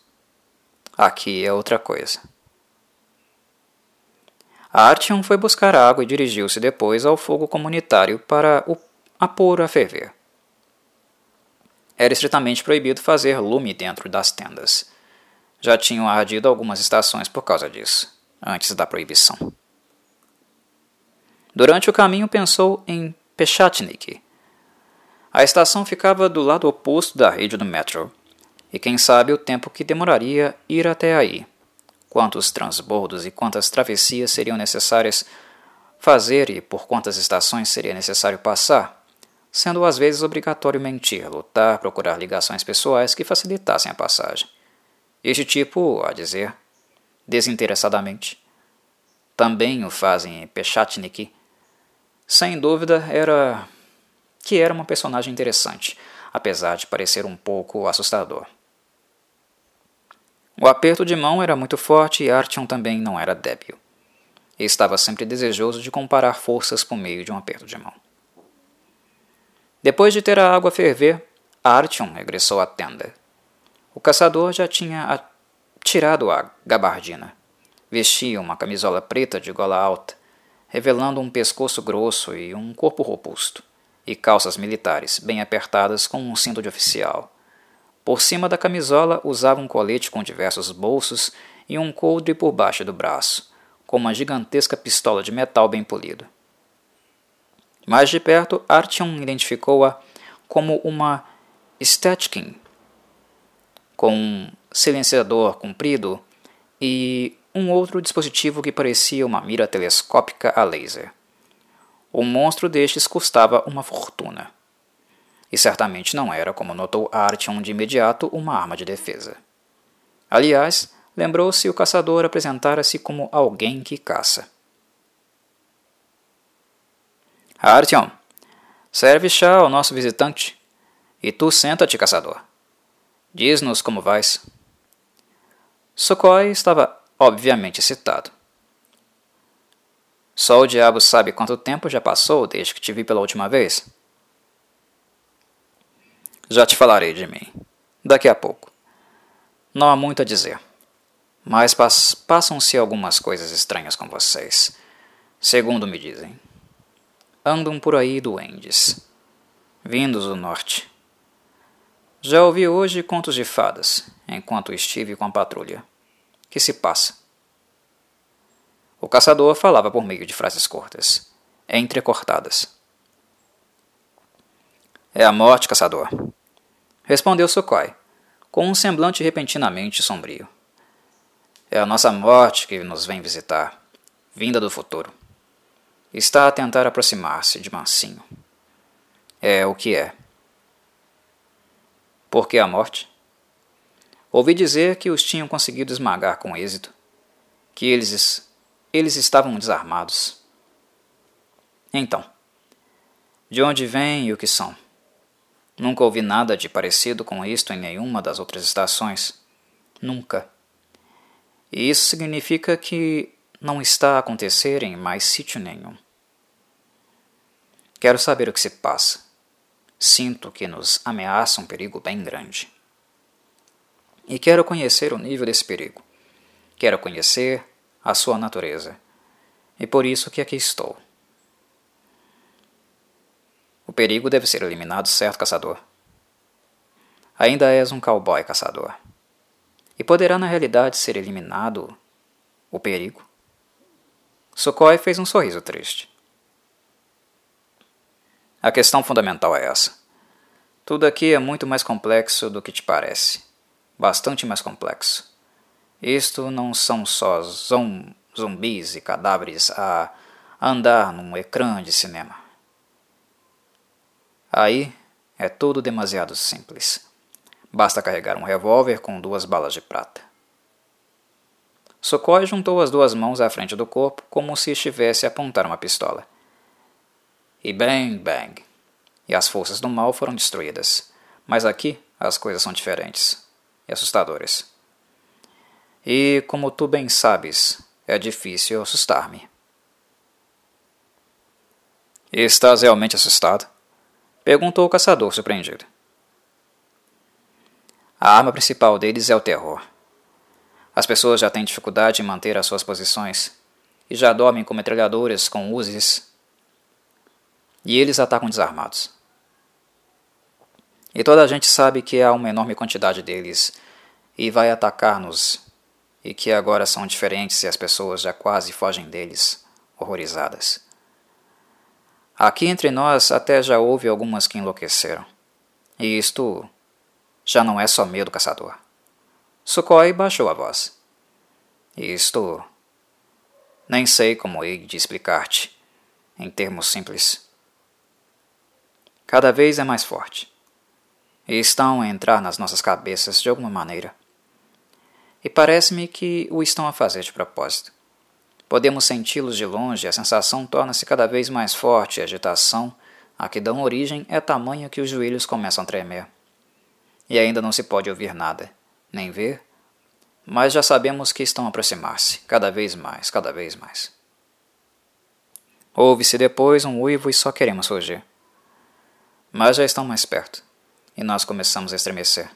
Aqui é outra coisa. Artyom foi buscar água e dirigiu-se depois ao fogo comunitário para o, a pôr a ferver. Era estritamente proibido fazer lume dentro das tendas. Já tinham ardido algumas estações por causa disso, antes da proibição. Durante o caminho pensou em Pechatnik. A estação ficava do lado oposto da rede do metro, e quem sabe o tempo que demoraria ir até aí quantos transbordos e quantas travessias seriam necessárias fazer e por quantas estações seria necessário passar, sendo às vezes obrigatório mentir, lutar, procurar ligações pessoais que facilitassem a passagem. Este tipo, a dizer, desinteressadamente, também o fazem em Pechatnik. Sem dúvida, era que era uma personagem interessante, apesar de parecer um pouco assustador. O aperto de mão era muito forte e Artyom também não era débil. Estava sempre desejoso de comparar forças por meio de um aperto de mão. Depois de ter a água ferver, Artyom regressou à tenda. O caçador já tinha tirado a gabardina. Vestia uma camisola preta de gola alta, revelando um pescoço grosso e um corpo robusto, e calças militares bem apertadas com um cinto de oficial. Por cima da camisola usava um colete com diversos bolsos e um coldre por baixo do braço, com uma gigantesca pistola de metal bem polido. Mais de perto, Artyom identificou-a como uma Stetkin, com um silenciador comprido e um outro dispositivo que parecia uma mira telescópica a laser. O monstro destes custava uma fortuna e certamente não era, como notou Artyom de imediato, uma arma de defesa. Aliás, lembrou-se o caçador apresentara-se como alguém que caça. Artyom, serve chá ao nosso visitante. E tu senta-te, caçador. Diz-nos como vais. Sukhoi estava obviamente excitado. Só o diabo sabe quanto tempo já passou desde que te vi pela última vez. Já te falarei de mim. Daqui a pouco. Não há muito a dizer. Mas passam-se algumas coisas estranhas com vocês. Segundo me dizem. Andam por aí duendes. Vindos do norte. Já ouvi hoje contos de fadas, enquanto estive com a patrulha. Que se passa? O caçador falava por meio de frases curtas, entrecortadas. É a morte, caçador. Respondeu Sukhoi, com um semblante repentinamente sombrio. É a nossa morte que nos vem visitar, vinda do futuro. Está a tentar aproximar-se de mansinho. É o que é. Por que a morte? Ouvi dizer que os tinham conseguido esmagar com êxito, que eles, eles estavam desarmados. Então, de onde vêm e o que são? Nunca ouvi nada de parecido com isto em nenhuma das outras estações. Nunca. E isso significa que não está a acontecer em mais sítio nenhum. Quero saber o que se passa. Sinto que nos ameaça um perigo bem grande. E quero conhecer o nível desse perigo. Quero conhecer a sua natureza. E por isso que aqui estou. O perigo deve ser eliminado, certo, caçador? Ainda és um cowboy caçador. E poderá na realidade ser eliminado o perigo? Sukhoi fez um sorriso triste. A questão fundamental é essa. Tudo aqui é muito mais complexo do que te parece. Bastante mais complexo. Isto não são só zumbis e cadáveres a andar num ecrã de cinema. Aí é tudo demasiado simples. Basta carregar um revólver com duas balas de prata. Sokoi juntou as duas mãos à frente do corpo como se estivesse a apontar uma pistola. E bang, bang. E as forças do mal foram destruídas. Mas aqui as coisas são diferentes e assustadoras. E, como tu bem sabes, é difícil assustar-me. Estás realmente assustado? Perguntou o caçador, surpreendido. A arma principal deles é o terror. As pessoas já têm dificuldade em manter as suas posições e já dormem com metralhadoras com uzis. E eles atacam desarmados. E toda a gente sabe que há uma enorme quantidade deles e vai atacar-nos, e que agora são diferentes e as pessoas já quase fogem deles, horrorizadas. Aqui entre nós até já houve algumas que enlouqueceram. E isto já não é só medo caçador. Sukhoi baixou a voz. Isto. Nem sei como hei de explicar-te, em termos simples. Cada vez é mais forte. E estão a entrar nas nossas cabeças de alguma maneira. E parece-me que o estão a fazer de propósito. Podemos senti-los de longe a sensação torna-se cada vez mais forte a agitação a que dão origem é tamanha que os joelhos começam a tremer. E ainda não se pode ouvir nada, nem ver, mas já sabemos que estão a aproximar-se, cada vez mais, cada vez mais. Ouve-se depois um uivo e só queremos fugir. Mas já estão mais perto, e nós começamos a estremecer.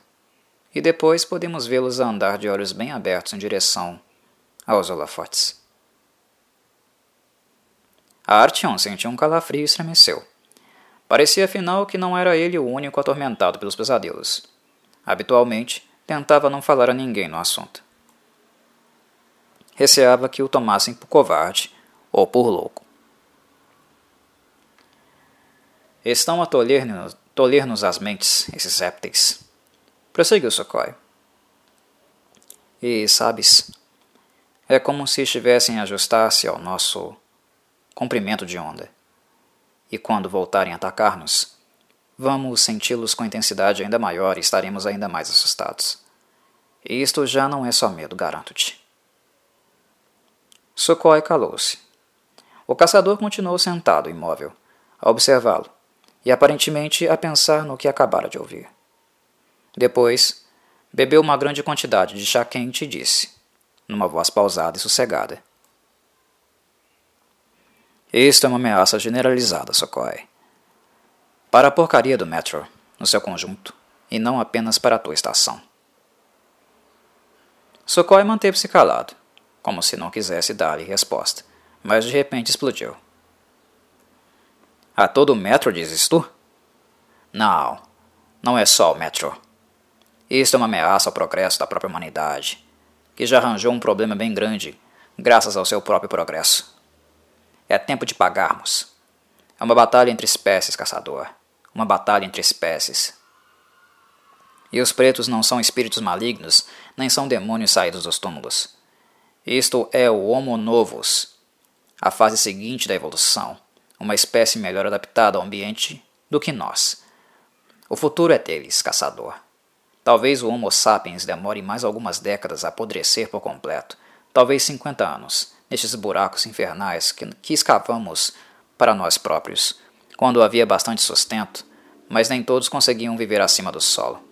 E depois podemos vê-los andar de olhos bem abertos em direção aos holofotes. A sentiu um calafrio e estremeceu. Parecia afinal que não era ele o único atormentado pelos pesadelos. Habitualmente, tentava não falar a ninguém no assunto. Receava que o tomassem por covarde ou por louco. Estão a tolher-nos tolher as mentes, esses répteis. Prosseguiu Sokoi. E, sabes, é como se estivessem a ajustar-se ao nosso comprimento de onda. E quando voltarem a atacar-nos, vamos senti-los com intensidade ainda maior e estaremos ainda mais assustados. E isto já não é só medo, garanto-te. Sukhoi calou-se. O caçador continuou sentado, imóvel, a observá-lo, e aparentemente a pensar no que acabara de ouvir. Depois, bebeu uma grande quantidade de chá quente e disse, numa voz pausada e sossegada: isto é uma ameaça generalizada, Sokoi. Para a porcaria do Metro, no seu conjunto, e não apenas para a tua estação. Sokoi manteve-se calado, como se não quisesse dar-lhe resposta, mas de repente explodiu. A todo o Metro, dizes tu? Não, não é só o Metro. Isto é uma ameaça ao progresso da própria humanidade, que já arranjou um problema bem grande graças ao seu próprio progresso. É tempo de pagarmos. É uma batalha entre espécies, caçador. Uma batalha entre espécies. E os pretos não são espíritos malignos, nem são demônios saídos dos túmulos. Isto é o Homo Novus, a fase seguinte da evolução, uma espécie melhor adaptada ao ambiente do que nós. O futuro é deles, caçador. Talvez o Homo sapiens demore mais algumas décadas a apodrecer por completo, talvez 50 anos, nestes buracos infernais que, que escavamos para nós próprios, quando havia bastante sustento, mas nem todos conseguiam viver acima do solo.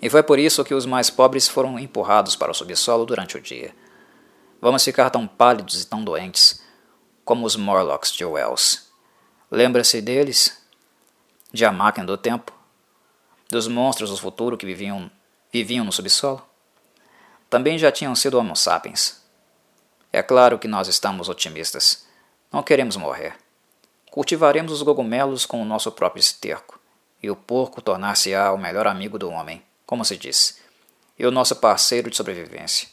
E foi por isso que os mais pobres foram empurrados para o subsolo durante o dia. Vamos ficar tão pálidos e tão doentes como os Morlocks de Wells. Lembra-se deles? De A Máquina do Tempo? Dos monstros do futuro que viviam, viviam no subsolo? Também já tinham sido Homo sapiens, é claro que nós estamos otimistas. Não queremos morrer. Cultivaremos os cogumelos com o nosso próprio esterco, e o porco tornar-se-á o melhor amigo do homem, como se diz, e o nosso parceiro de sobrevivência.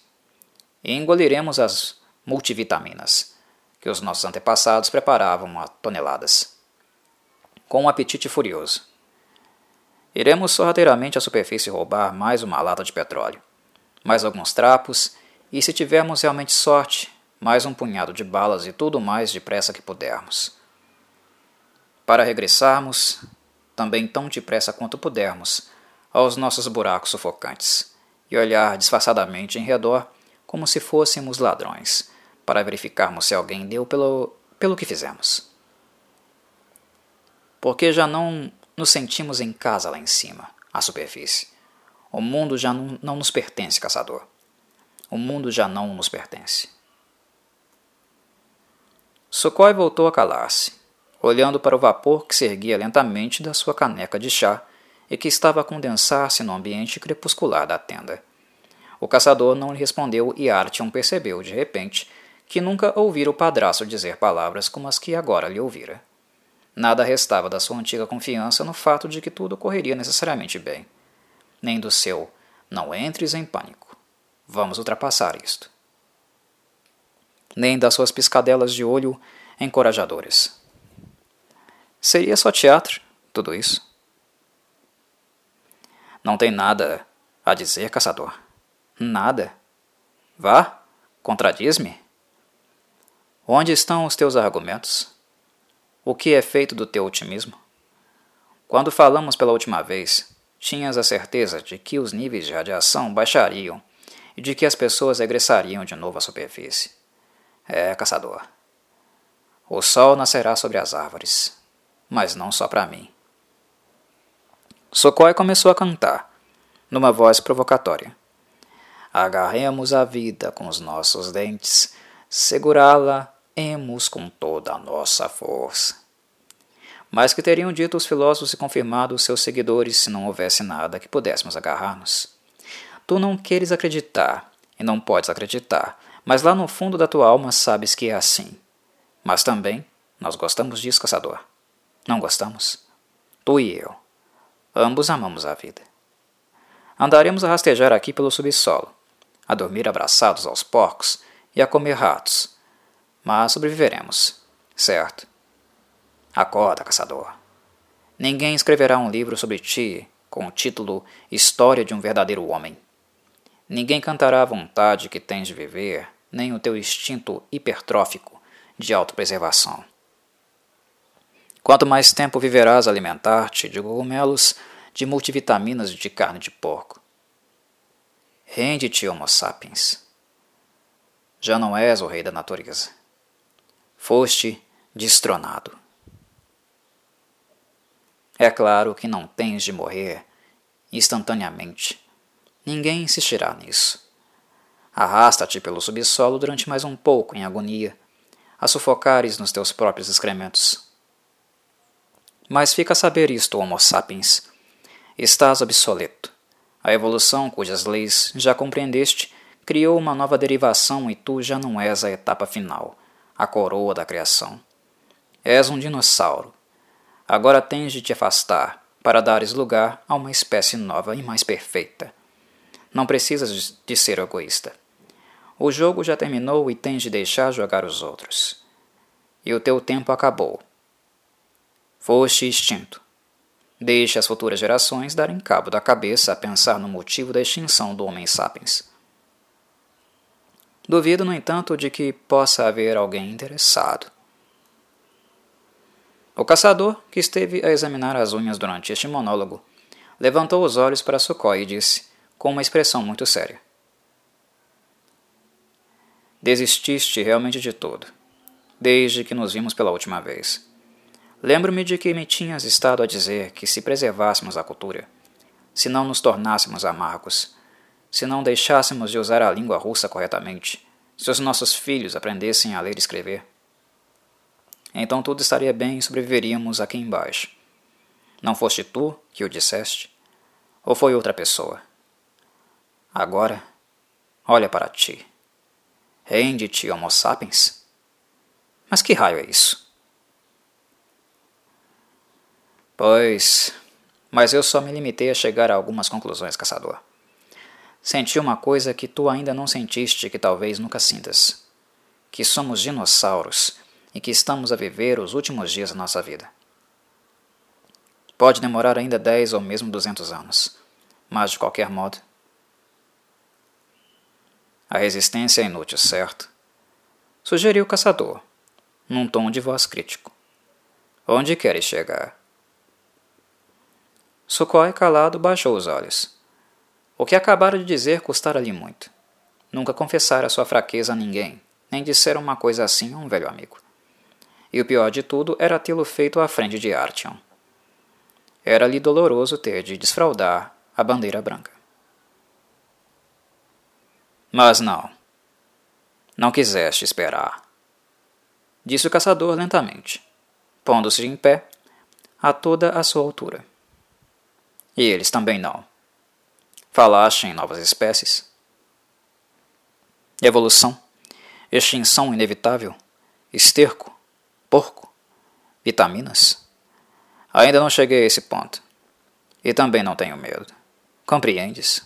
E engoliremos as multivitaminas, que os nossos antepassados preparavam a toneladas. Com um apetite furioso. Iremos sorrateiramente à superfície roubar mais uma lata de petróleo, mais alguns trapos e se tivermos realmente sorte, mais um punhado de balas e tudo mais depressa que pudermos. Para regressarmos, também tão depressa quanto pudermos, aos nossos buracos sufocantes, e olhar disfarçadamente em redor como se fôssemos ladrões, para verificarmos se alguém deu pelo, pelo que fizemos. Porque já não nos sentimos em casa lá em cima, à superfície. O mundo já não, não nos pertence, caçador. O mundo já não nos pertence. Sukhoi voltou a calar-se, olhando para o vapor que se erguia lentamente da sua caneca de chá e que estava a condensar-se no ambiente crepuscular da tenda. O caçador não lhe respondeu e Artyom percebeu, de repente, que nunca ouvira o padrasto dizer palavras como as que agora lhe ouvira. Nada restava da sua antiga confiança no fato de que tudo correria necessariamente bem, nem do seu não entres em pânico. Vamos ultrapassar isto. Nem das suas piscadelas de olho encorajadoras. Seria só teatro, tudo isso? Não tem nada a dizer, caçador. Nada. Vá, contradiz-me. Onde estão os teus argumentos? O que é feito do teu otimismo? Quando falamos pela última vez, tinhas a certeza de que os níveis de radiação baixariam e de que as pessoas regressariam de novo à superfície. É, caçador. O sol nascerá sobre as árvores, mas não só para mim. Sokoi começou a cantar, numa voz provocatória. Agarremos a vida com os nossos dentes, segurá-la-emos com toda a nossa força. Mas que teriam dito os filósofos e confirmado os seus seguidores se não houvesse nada que pudéssemos agarrar-nos? Tu não queres acreditar, e não podes acreditar, mas lá no fundo da tua alma sabes que é assim. Mas também nós gostamos disso, caçador. Não gostamos? Tu e eu. Ambos amamos a vida. Andaremos a rastejar aqui pelo subsolo, a dormir abraçados aos porcos e a comer ratos. Mas sobreviveremos, certo? Acorda, caçador. Ninguém escreverá um livro sobre ti com o título História de um Verdadeiro Homem. Ninguém cantará a vontade que tens de viver, nem o teu instinto hipertrófico de autopreservação. Quanto mais tempo viverás a alimentar-te de cogumelos, de multivitaminas e de carne de porco? Rende-te, Homo sapiens. Já não és o rei da natureza. Foste destronado. É claro que não tens de morrer instantaneamente. Ninguém insistirá nisso. Arrasta-te pelo subsolo durante mais um pouco em agonia, a sufocares nos teus próprios excrementos. Mas fica a saber isto, Homo sapiens. Estás obsoleto. A evolução, cujas leis já compreendeste, criou uma nova derivação e tu já não és a etapa final, a coroa da criação. És um dinossauro. Agora tens de te afastar para dares lugar a uma espécie nova e mais perfeita. Não precisas de ser egoísta. O jogo já terminou e tens de deixar jogar os outros. E o teu tempo acabou. Foste extinto. Deixe as futuras gerações darem cabo da cabeça a pensar no motivo da extinção do Homem Sapiens. Duvido, no entanto, de que possa haver alguém interessado. O caçador, que esteve a examinar as unhas durante este monólogo, levantou os olhos para Sukhoi e disse, com uma expressão muito séria: Desististe realmente de tudo, desde que nos vimos pela última vez. Lembro-me de que me tinhas estado a dizer que se preservássemos a cultura, se não nos tornássemos amargos, se não deixássemos de usar a língua russa corretamente, se os nossos filhos aprendessem a ler e escrever, então tudo estaria bem e sobreviveríamos aqui embaixo. Não foste tu que o disseste? Ou foi outra pessoa? Agora, olha para ti. Rende-te, Homo sapiens. Mas que raio é isso? Pois. Mas eu só me limitei a chegar a algumas conclusões, caçador. Senti uma coisa que tu ainda não sentiste e que talvez nunca sintas: que somos dinossauros e que estamos a viver os últimos dias da nossa vida. Pode demorar ainda dez ou mesmo duzentos anos, mas de qualquer modo. A resistência é inútil, certo? Sugeriu o caçador, num tom de voz crítico. Onde queres chegar? Sukhoi, calado, baixou os olhos. O que acabara de dizer custara-lhe muito. Nunca confessara sua fraqueza a ninguém, nem dissera uma coisa assim a um velho amigo. E o pior de tudo era tê-lo feito à frente de Artyom. Era-lhe doloroso ter de desfraldar a bandeira branca. Mas não. Não quiseste esperar. Disse o caçador lentamente, pondo-se em pé, a toda a sua altura. E eles também não. Falaste em novas espécies? Evolução? Extinção inevitável? Esterco? Porco? Vitaminas? Ainda não cheguei a esse ponto. E também não tenho medo. Compreendes?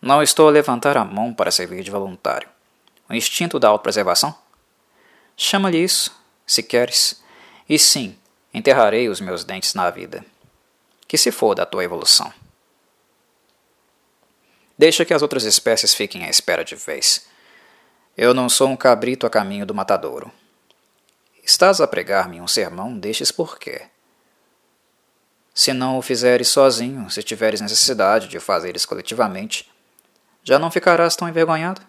Não estou a levantar a mão para servir de voluntário. O instinto da autopreservação? Chama-lhe isso, se queres. E sim, enterrarei os meus dentes na vida. Que se for da tua evolução. Deixa que as outras espécies fiquem à espera de vez. Eu não sou um cabrito a caminho do matadouro. Estás a pregar-me um sermão destes por quê? Se não o fizeres sozinho, se tiveres necessidade de o fazeres coletivamente, já não ficarás tão envergonhado?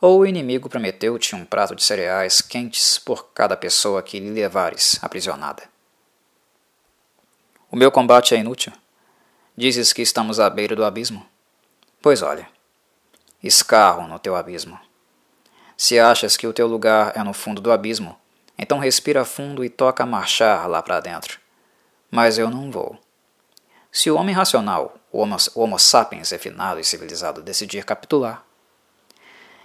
Ou o inimigo prometeu-te um prato de cereais quentes por cada pessoa que lhe levares aprisionada? O meu combate é inútil. Dizes que estamos à beira do abismo. Pois olha, escarro no teu abismo. Se achas que o teu lugar é no fundo do abismo, então respira fundo e toca marchar lá para dentro mas eu não vou. Se o homem racional, o homo, o homo sapiens refinado e civilizado, decidir capitular,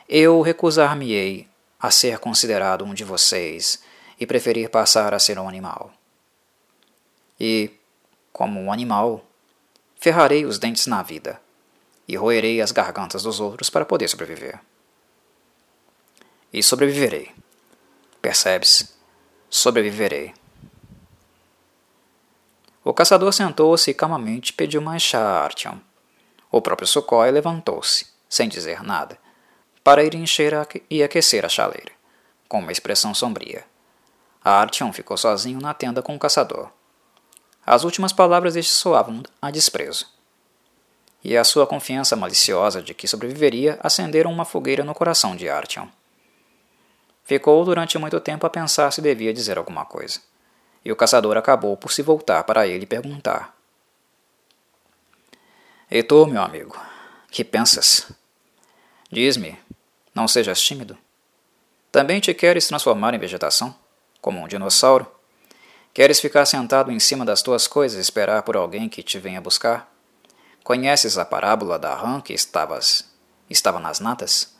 eu recusar-me-ei a ser considerado um de vocês e preferir passar a ser um animal. E, como um animal, ferrarei os dentes na vida e roerei as gargantas dos outros para poder sobreviver. E sobreviverei. Percebes? Sobreviverei. O caçador sentou-se e calmamente pediu mais chá. O próprio Sukhoi levantou-se, sem dizer nada, para ir encher e aquecer a chaleira, com uma expressão sombria. Artyom ficou sozinho na tenda com o caçador. As últimas palavras deste soavam a desprezo. E a sua confiança maliciosa de que sobreviveria acenderam uma fogueira no coração de Artyom. Ficou durante muito tempo a pensar se devia dizer alguma coisa e o caçador acabou por se voltar para ele e perguntar: Heitor, meu amigo, que pensas? Diz-me, não sejas tímido. Também te queres transformar em vegetação, como um dinossauro? Queres ficar sentado em cima das tuas coisas e esperar por alguém que te venha buscar? Conheces a parábola da rã que estavas, estava nas natas?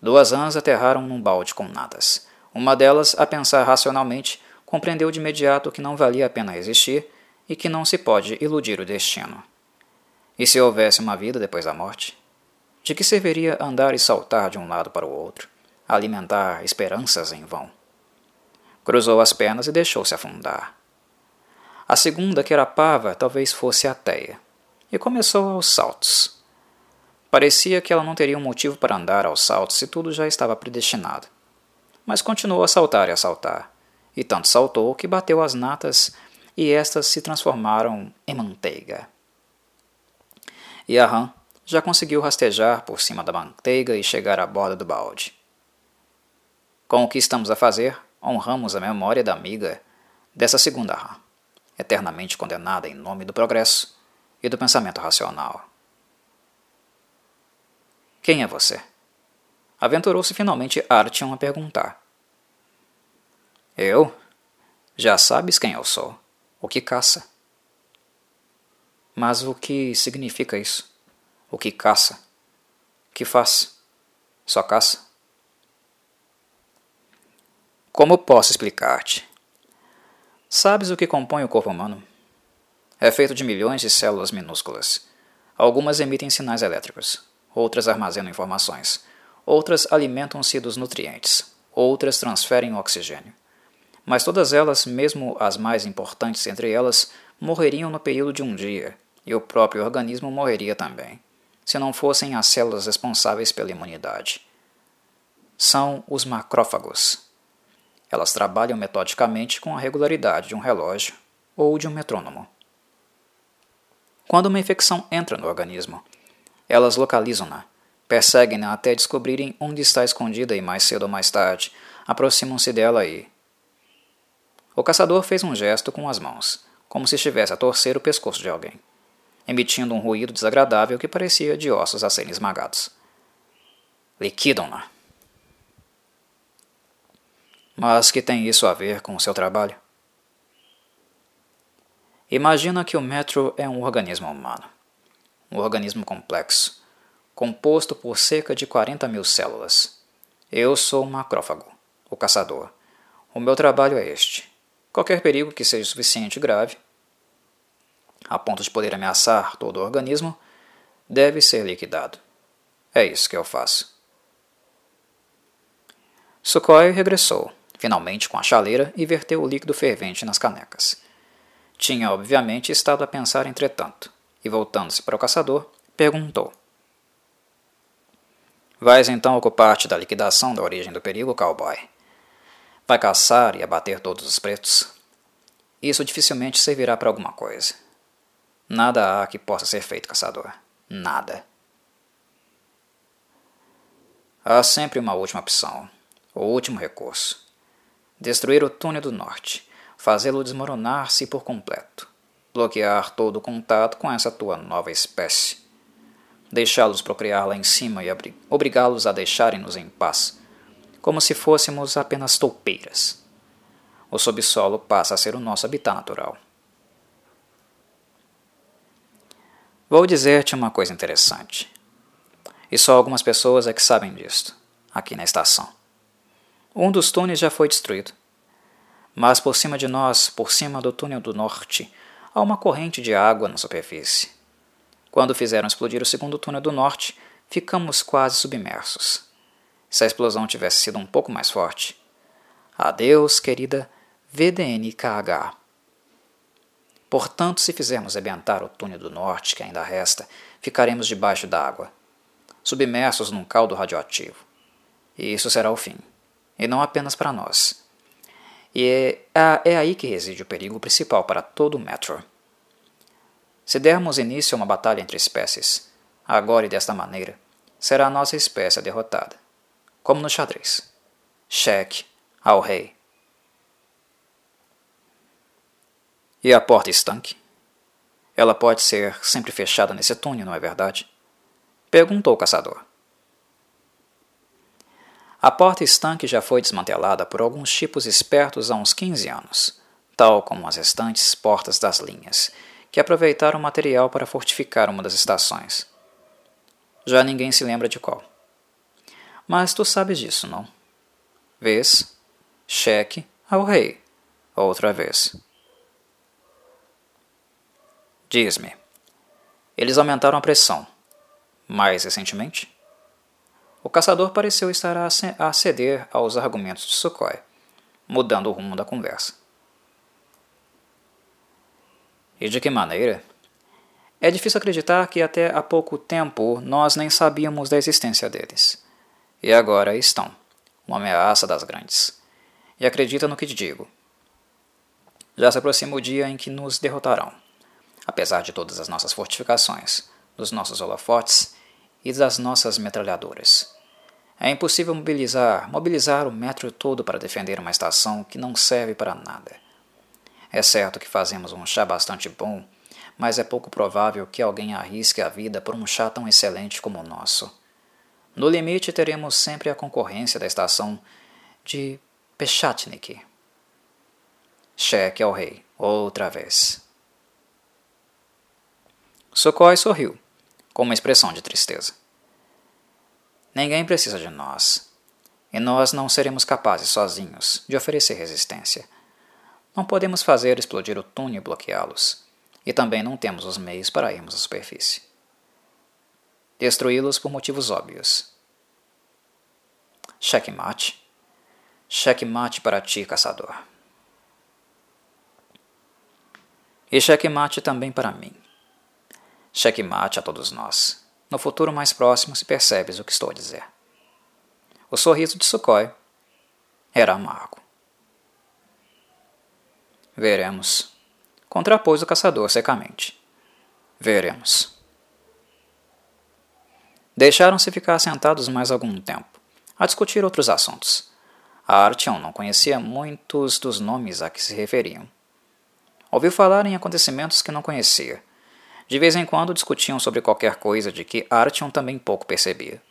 Duas rãs aterraram num balde com natas. Uma delas, a pensar racionalmente, compreendeu de imediato que não valia a pena existir e que não se pode iludir o destino. E se houvesse uma vida depois da morte? De que serviria andar e saltar de um lado para o outro, alimentar esperanças em vão? Cruzou as pernas e deixou-se afundar. A segunda, que era pava, talvez fosse ateia, e começou aos saltos. Parecia que ela não teria um motivo para andar aos saltos se tudo já estava predestinado. Mas continuou a saltar e a saltar e tanto saltou que bateu as natas e estas se transformaram em manteiga. E a rã já conseguiu rastejar por cima da manteiga e chegar à borda do balde. Com o que estamos a fazer, honramos a memória da amiga dessa segunda rã, eternamente condenada em nome do progresso e do pensamento racional. Quem é você? Aventurou-se finalmente Artyom a perguntar. Eu? Já sabes quem eu sou. O que caça. Mas o que significa isso? O que caça? Que faz? Só caça? Como posso explicar-te? Sabes o que compõe o corpo humano? É feito de milhões de células minúsculas. Algumas emitem sinais elétricos, outras armazenam informações, outras alimentam-se dos nutrientes, outras transferem oxigênio mas todas elas, mesmo as mais importantes entre elas, morreriam no período de um dia, e o próprio organismo morreria também, se não fossem as células responsáveis pela imunidade. São os macrófagos. Elas trabalham metodicamente com a regularidade de um relógio ou de um metrônomo. Quando uma infecção entra no organismo, elas localizam-na, perseguem-na até descobrirem onde está escondida e mais cedo ou mais tarde aproximam-se dela e, o caçador fez um gesto com as mãos, como se estivesse a torcer o pescoço de alguém, emitindo um ruído desagradável que parecia de ossos a serem esmagados. Liquidam-na. Mas que tem isso a ver com o seu trabalho? Imagina que o metro é um organismo humano, um organismo complexo, composto por cerca de 40 mil células. Eu sou um macrófago, o caçador. O meu trabalho é este. Qualquer perigo que seja suficiente grave, a ponto de poder ameaçar todo o organismo, deve ser liquidado. É isso que eu faço. Sukhoi regressou, finalmente com a chaleira, e verteu o líquido fervente nas canecas. Tinha, obviamente, estado a pensar entretanto, e voltando-se para o caçador, perguntou: Vais então ocupar-te da liquidação da origem do perigo, cowboy. Vai caçar e abater todos os pretos. Isso dificilmente servirá para alguma coisa. Nada há que possa ser feito, caçador. Nada. Há sempre uma última opção, o último recurso. Destruir o túnel do norte, fazê-lo desmoronar-se por completo, bloquear todo o contato com essa tua nova espécie deixá-los procriar lá em cima e obrigá-los a deixarem-nos em paz, como se fôssemos apenas toupeiras. O subsolo passa a ser o nosso habitat natural. Vou dizer-te uma coisa interessante. E só algumas pessoas é que sabem disto, aqui na estação. Um dos túneis já foi destruído. Mas por cima de nós, por cima do túnel do norte, há uma corrente de água na superfície. Quando fizeram explodir o segundo túnel do norte, ficamos quase submersos. Se a explosão tivesse sido um pouco mais forte. Adeus, querida VDNKH. Portanto, se fizermos rebentar o túnel do norte que ainda resta, ficaremos debaixo d'água, submersos num caldo radioativo. E isso será o fim. E não apenas para nós. E é, é aí que reside o perigo principal para todo o Metro. Se dermos início a uma batalha entre espécies, agora e desta maneira, será a nossa espécie a derrotada, como no xadrez. Cheque ao rei. E a porta estanque? Ela pode ser sempre fechada nesse túnel, não é verdade? Perguntou o caçador. A porta estanque já foi desmantelada por alguns tipos espertos há uns 15 anos, tal como as restantes portas das linhas, que aproveitaram o material para fortificar uma das estações. Já ninguém se lembra de qual. Mas tu sabes disso, não? Vês? Cheque ao rei. Outra vez. Diz-me. Eles aumentaram a pressão. Mais recentemente? O caçador pareceu estar a ceder aos argumentos de Sukhoi, mudando o rumo da conversa. E de que maneira? É difícil acreditar que até há pouco tempo nós nem sabíamos da existência deles. E agora estão uma ameaça das grandes. E acredita no que te digo. Já se aproxima o dia em que nos derrotarão, apesar de todas as nossas fortificações, dos nossos holofotes e das nossas metralhadoras. É impossível mobilizar, mobilizar o metro todo para defender uma estação que não serve para nada é certo que fazemos um chá bastante bom, mas é pouco provável que alguém arrisque a vida por um chá tão excelente como o nosso. No limite, teremos sempre a concorrência da estação de Pechatnik. Cheque ao rei, outra vez. Sukhoi sorriu, com uma expressão de tristeza. Ninguém precisa de nós, e nós não seremos capazes sozinhos de oferecer resistência. Não podemos fazer explodir o túnel e bloqueá-los, e também não temos os meios para irmos à superfície. Destruí-los por motivos óbvios. Checkmate. Checkmate para ti, caçador. E checkmate também para mim. Checkmate a todos nós. No futuro mais próximo se percebes o que estou a dizer. O sorriso de Sukhoi era amargo. Veremos. Contrapôs o caçador secamente. Veremos. Deixaram-se ficar sentados mais algum tempo, a discutir outros assuntos. A Artyom não conhecia muitos dos nomes a que se referiam. Ouviu falar em acontecimentos que não conhecia. De vez em quando discutiam sobre qualquer coisa de que Artyom também pouco percebia.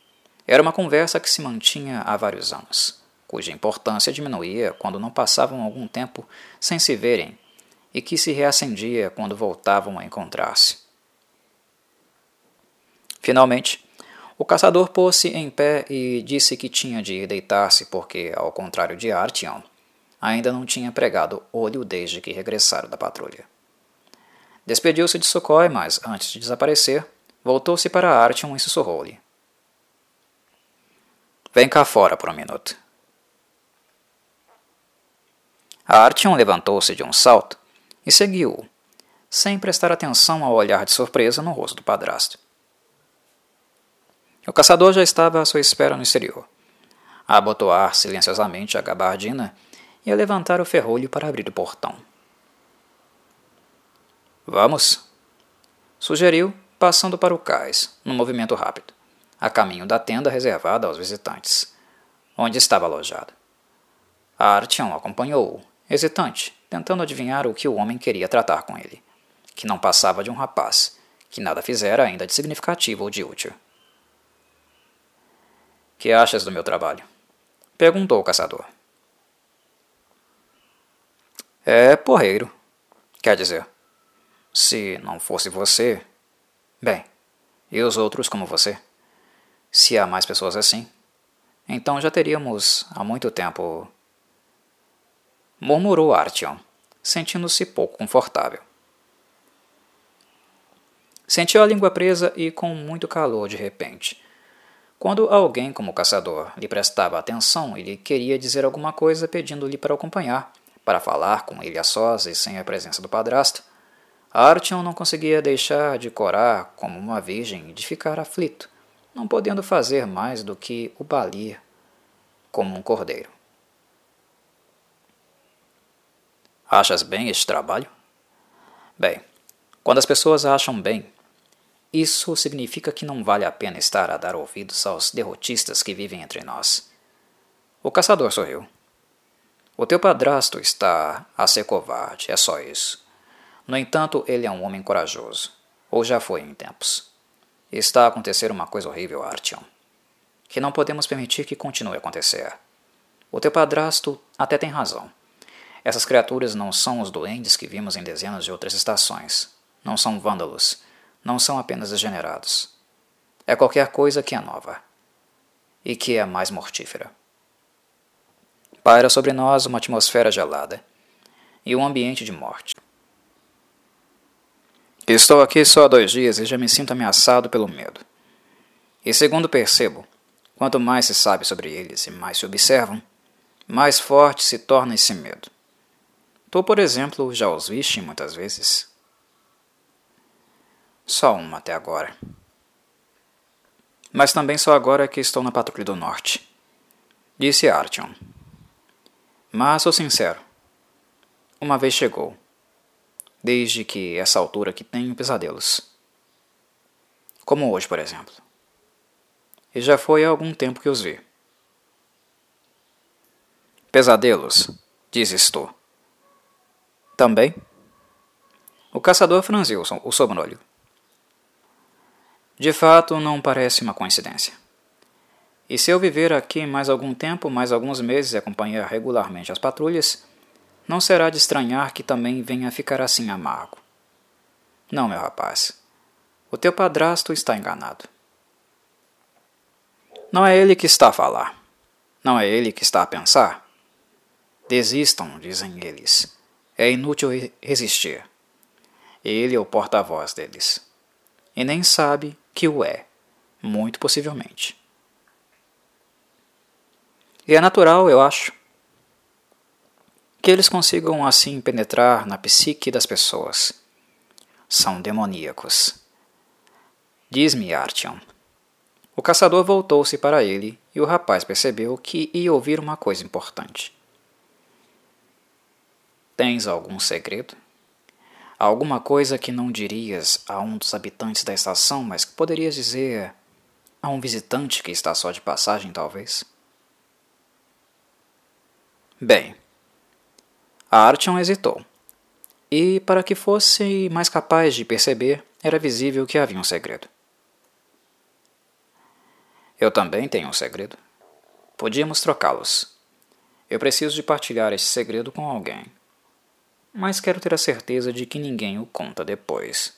Era uma conversa que se mantinha há vários anos cuja importância diminuía quando não passavam algum tempo sem se verem e que se reacendia quando voltavam a encontrar-se. Finalmente, O caçador pôs-se em pé e disse que tinha de ir deitar-se porque, ao contrário de Artyom, ainda não tinha pregado olho desde que regressara da patrulha. Despediu-se de Sukhoi, mas, antes de desaparecer, voltou-se para Artyom e sussurrou-lhe. Vem cá fora por um minuto. Artyom levantou-se de um salto e seguiu-o, sem prestar atenção ao olhar de surpresa no rosto do padrasto. O caçador já estava à sua espera no exterior, a abotoar silenciosamente a gabardina e a levantar o ferrolho para abrir o portão. Vamos, sugeriu, passando para o cais, num movimento rápido, a caminho da tenda reservada aos visitantes, onde estava alojado. Artyom acompanhou-o, hesitante, tentando adivinhar o que o homem queria tratar com ele, que não passava de um rapaz, que nada fizera ainda de significativo ou de útil. Que achas do meu trabalho? Perguntou o caçador. É porreiro. Quer dizer, se não fosse você. Bem, e os outros como você? Se há mais pessoas assim, então já teríamos há muito tempo. Murmurou Artyom, sentindo-se pouco confortável. Sentiu a língua presa e com muito calor de repente quando alguém, como o caçador, lhe prestava atenção e lhe queria dizer alguma coisa pedindo-lhe para acompanhar, para falar com ele a sós e sem a presença do padrasto, Artyom não conseguia deixar de corar como uma virgem e de ficar aflito, não podendo fazer mais do que o balir como um cordeiro. Achas bem este trabalho? Bem, quando as pessoas acham bem, isso significa que não vale a pena estar a dar ouvidos aos derrotistas que vivem entre nós. O caçador sorriu. O teu padrasto está a ser covarde, é só isso. No entanto, ele é um homem corajoso, ou já foi em tempos. Está a acontecer uma coisa horrível, Artyom, que não podemos permitir que continue a acontecer. O teu padrasto até tem razão. Essas criaturas não são os duendes que vimos em dezenas de outras estações. Não são vândalos não são apenas degenerados. É qualquer coisa que é nova e que é mais mortífera. Paira sobre nós uma atmosfera gelada e um ambiente de morte. Estou aqui só há dois dias e já me sinto ameaçado pelo medo. E segundo percebo, quanto mais se sabe sobre eles e mais se observam, mais forte se torna esse medo. Tu, por exemplo, já os viste muitas vezes. Só uma até agora. Mas também só agora que estou na patrulha do norte. Disse Artyom. Mas sou sincero. Uma vez chegou. Desde que essa altura que tenho pesadelos. Como hoje, por exemplo. E já foi há algum tempo que os vi. Pesadelos, dizes tu. Também? O caçador franziu o sobrolho. De fato, não parece uma coincidência. E se eu viver aqui mais algum tempo, mais alguns meses e acompanhar regularmente as patrulhas, não será de estranhar que também venha ficar assim amargo. Não, meu rapaz. O teu padrasto está enganado. Não é ele que está a falar. Não é ele que está a pensar. Desistam, dizem eles. É inútil resistir. Ele é o porta-voz deles. E nem sabe que o é, muito possivelmente. E é natural, eu acho, que eles consigam assim penetrar na psique das pessoas. São demoníacos. Diz-me, Artyom. O caçador voltou-se para ele e o rapaz percebeu que ia ouvir uma coisa importante. Tens algum segredo? Alguma coisa que não dirias a um dos habitantes da estação, mas que poderias dizer a um visitante que está só de passagem, talvez? Bem, Artyom hesitou. E, para que fosse mais capaz de perceber, era visível que havia um segredo. Eu também tenho um segredo. Podíamos trocá-los. Eu preciso de partilhar esse segredo com alguém mas quero ter a certeza de que ninguém o conta depois.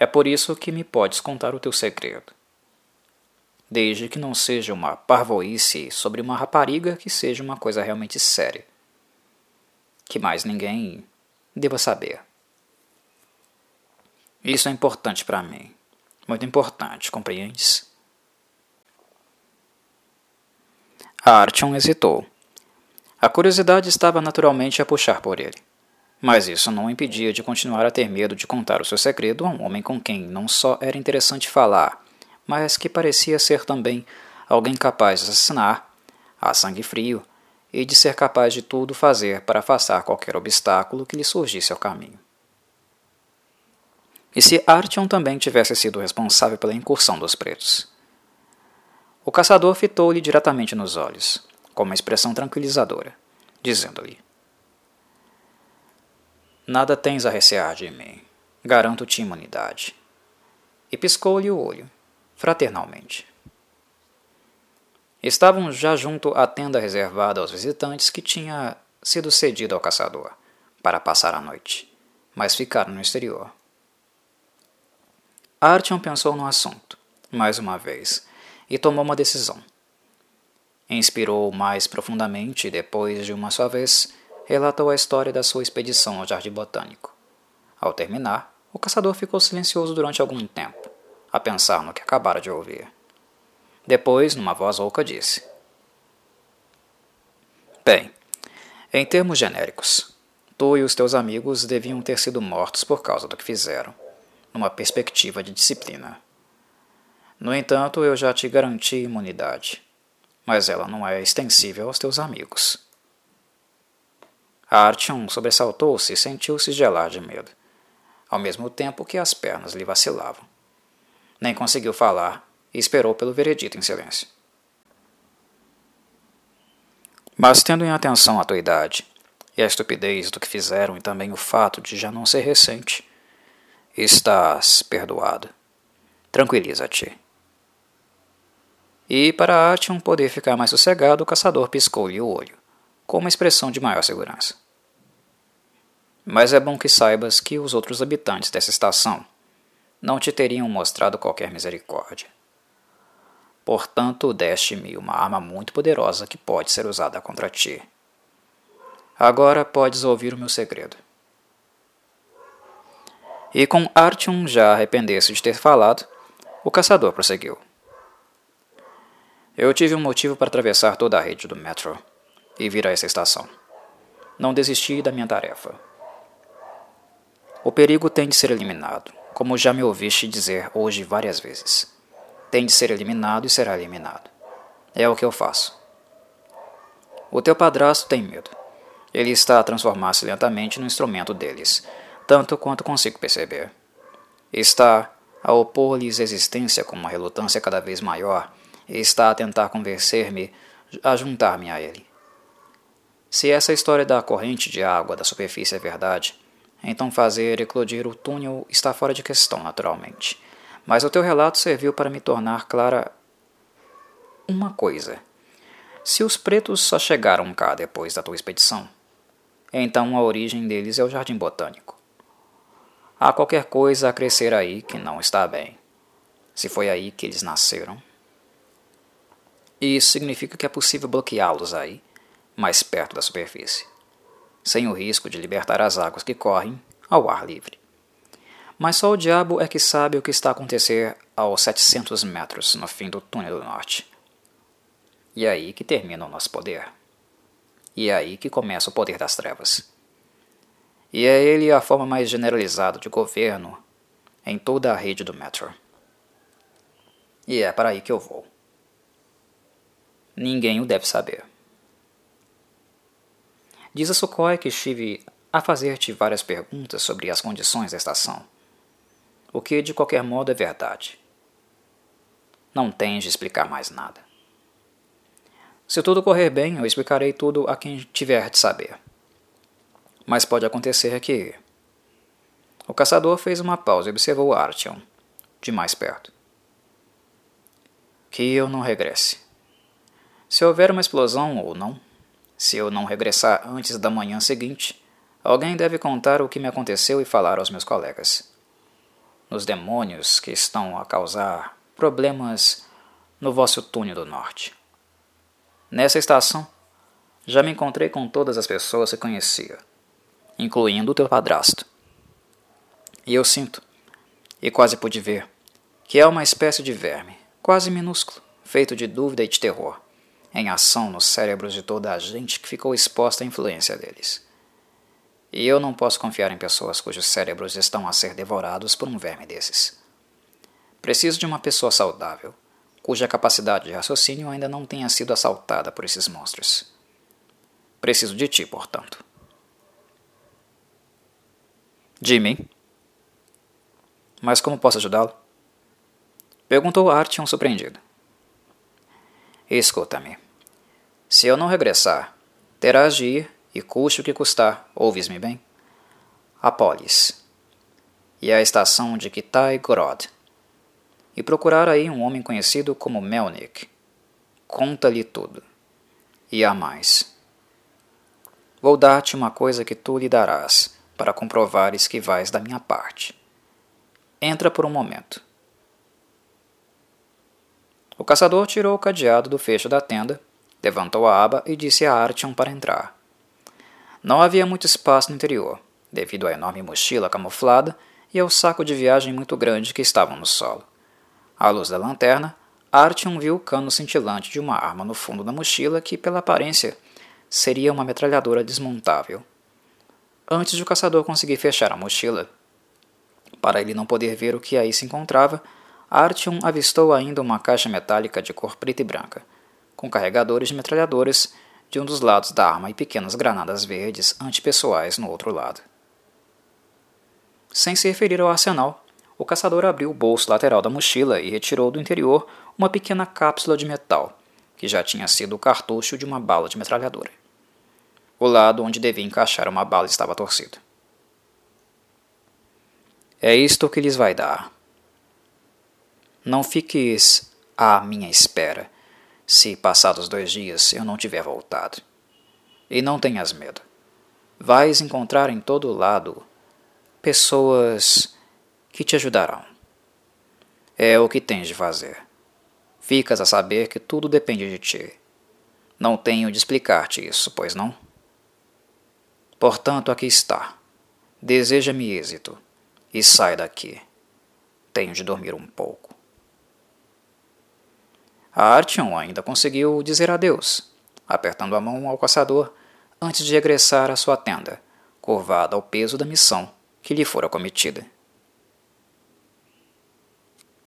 É por isso que me podes contar o teu segredo. Desde que não seja uma parvoíce sobre uma rapariga que seja uma coisa realmente séria. Que mais ninguém deva saber. Isso é importante para mim. Muito importante, compreendes? Artyom hesitou. A curiosidade estava naturalmente a puxar por ele. Mas isso não o impedia de continuar a ter medo de contar o seu segredo a um homem com quem não só era interessante falar, mas que parecia ser também alguém capaz de assassinar, a sangue frio, e de ser capaz de tudo fazer para afastar qualquer obstáculo que lhe surgisse ao caminho. E se Artyom também tivesse sido responsável pela incursão dos pretos? O caçador fitou-lhe diretamente nos olhos, com uma expressão tranquilizadora, dizendo-lhe: Nada tens a recear de mim. Garanto-te imunidade. E piscou-lhe o olho, fraternalmente. Estavam já junto à tenda reservada aos visitantes que tinha sido cedida ao caçador, para passar a noite, mas ficaram no exterior. Artyom pensou no assunto, mais uma vez, e tomou uma decisão. Inspirou mais profundamente e depois de uma só vez relatou a história da sua expedição ao Jardim Botânico. Ao terminar, o caçador ficou silencioso durante algum tempo, a pensar no que acabara de ouvir. Depois, numa voz rouca, disse: Bem, em termos genéricos, tu e os teus amigos deviam ter sido mortos por causa do que fizeram, numa perspectiva de disciplina. No entanto, eu já te garanti imunidade, mas ela não é extensível aos teus amigos. Artyom sobressaltou-se e sentiu-se gelar de medo, ao mesmo tempo que as pernas lhe vacilavam. Nem conseguiu falar e esperou pelo veredito em silêncio. Mas tendo em atenção a tua idade, e a estupidez do que fizeram e também o fato de já não ser recente, estás perdoado. Tranquiliza-te. E para Artyom poder ficar mais sossegado, o caçador piscou-lhe o olho, com uma expressão de maior segurança. Mas é bom que saibas que os outros habitantes dessa estação não te teriam mostrado qualquer misericórdia. Portanto, deste-me uma arma muito poderosa que pode ser usada contra ti. Agora podes ouvir o meu segredo. E com Artyom já arrependesse de ter falado, o caçador prosseguiu. Eu tive um motivo para atravessar toda a rede do metro e vir a essa estação. Não desisti da minha tarefa. O perigo tem de ser eliminado, como já me ouviste dizer hoje várias vezes. Tem de ser eliminado e será eliminado. É o que eu faço. O teu padrasto tem medo. Ele está a transformar-se lentamente no instrumento deles, tanto quanto consigo perceber. Está a opor-lhes existência com uma relutância cada vez maior e está a tentar convencer-me a juntar-me a ele. Se essa história da corrente de água da superfície é verdade, então fazer eclodir o túnel está fora de questão, naturalmente. Mas o teu relato serviu para me tornar clara uma coisa. Se os pretos só chegaram cá depois da tua expedição, então a origem deles é o jardim botânico. Há qualquer coisa a crescer aí que não está bem. Se foi aí que eles nasceram, e isso significa que é possível bloqueá-los aí, mais perto da superfície, sem o risco de libertar as águas que correm ao ar livre. Mas só o diabo é que sabe o que está a acontecer aos 700 metros no fim do túnel do norte. E é aí que termina o nosso poder. E é aí que começa o poder das trevas. E é ele a forma mais generalizada de governo em toda a rede do metro. E é para aí que eu vou. Ninguém o deve saber. Diz a Sukhoi que estive a fazer-te várias perguntas sobre as condições da estação, o que de qualquer modo é verdade. Não tens de explicar mais nada. Se tudo correr bem, eu explicarei tudo a quem tiver de saber. Mas pode acontecer que. O caçador fez uma pausa e observou Artyom, de mais perto. Que eu não regresse. Se houver uma explosão ou não, se eu não regressar antes da manhã seguinte, alguém deve contar o que me aconteceu e falar aos meus colegas. Nos demônios que estão a causar problemas no vosso túnel do norte. Nessa estação, já me encontrei com todas as pessoas que conhecia, incluindo o teu padrasto. E eu sinto, e quase pude ver, que é uma espécie de verme, quase minúsculo, feito de dúvida e de terror, em ação nos cérebros de toda a gente que ficou exposta à influência deles. E eu não posso confiar em pessoas cujos cérebros estão a ser devorados por um verme desses. Preciso de uma pessoa saudável, cuja capacidade de raciocínio ainda não tenha sido assaltada por esses monstros. Preciso de ti, portanto. Jimmy. Mas como posso ajudá-lo? Perguntou Artyom surpreendido. Escuta-me. Se eu não regressar, terás de ir e custe o que custar, ouves-me bem? A Polis. E a estação de Kitai Gorod. E procurar aí um homem conhecido como Melnik. Conta-lhe tudo. E há mais. Vou dar-te uma coisa que tu lhe darás, para comprovares que vais da minha parte. Entra por um momento. O caçador tirou o cadeado do fecho da tenda, levantou a aba e disse a Artyom para entrar. Não havia muito espaço no interior, devido à enorme mochila camuflada e ao saco de viagem muito grande que estava no solo. À luz da lanterna, Artyom viu o cano cintilante de uma arma no fundo da mochila que, pela aparência, seria uma metralhadora desmontável. Antes de o caçador conseguir fechar a mochila, para ele não poder ver o que aí se encontrava, Artyom avistou ainda uma caixa metálica de cor preta e branca, com carregadores de metralhadoras de um dos lados da arma e pequenas granadas verdes antipessoais no outro lado. Sem se referir ao arsenal, o caçador abriu o bolso lateral da mochila e retirou do interior uma pequena cápsula de metal, que já tinha sido o cartucho de uma bala de metralhadora. O lado onde devia encaixar uma bala estava torcido. É isto que lhes vai dar. Não fiques à minha espera se passados dois dias eu não tiver voltado. E não tenhas medo. Vais encontrar em todo lado pessoas que te ajudarão. É o que tens de fazer. Ficas a saber que tudo depende de ti. Não tenho de explicar-te isso, pois não? Portanto, aqui está. Deseja-me êxito e sai daqui. Tenho de dormir um pouco. Artyom ainda conseguiu dizer adeus, apertando a mão ao caçador antes de regressar à sua tenda, curvada ao peso da missão que lhe fora cometida.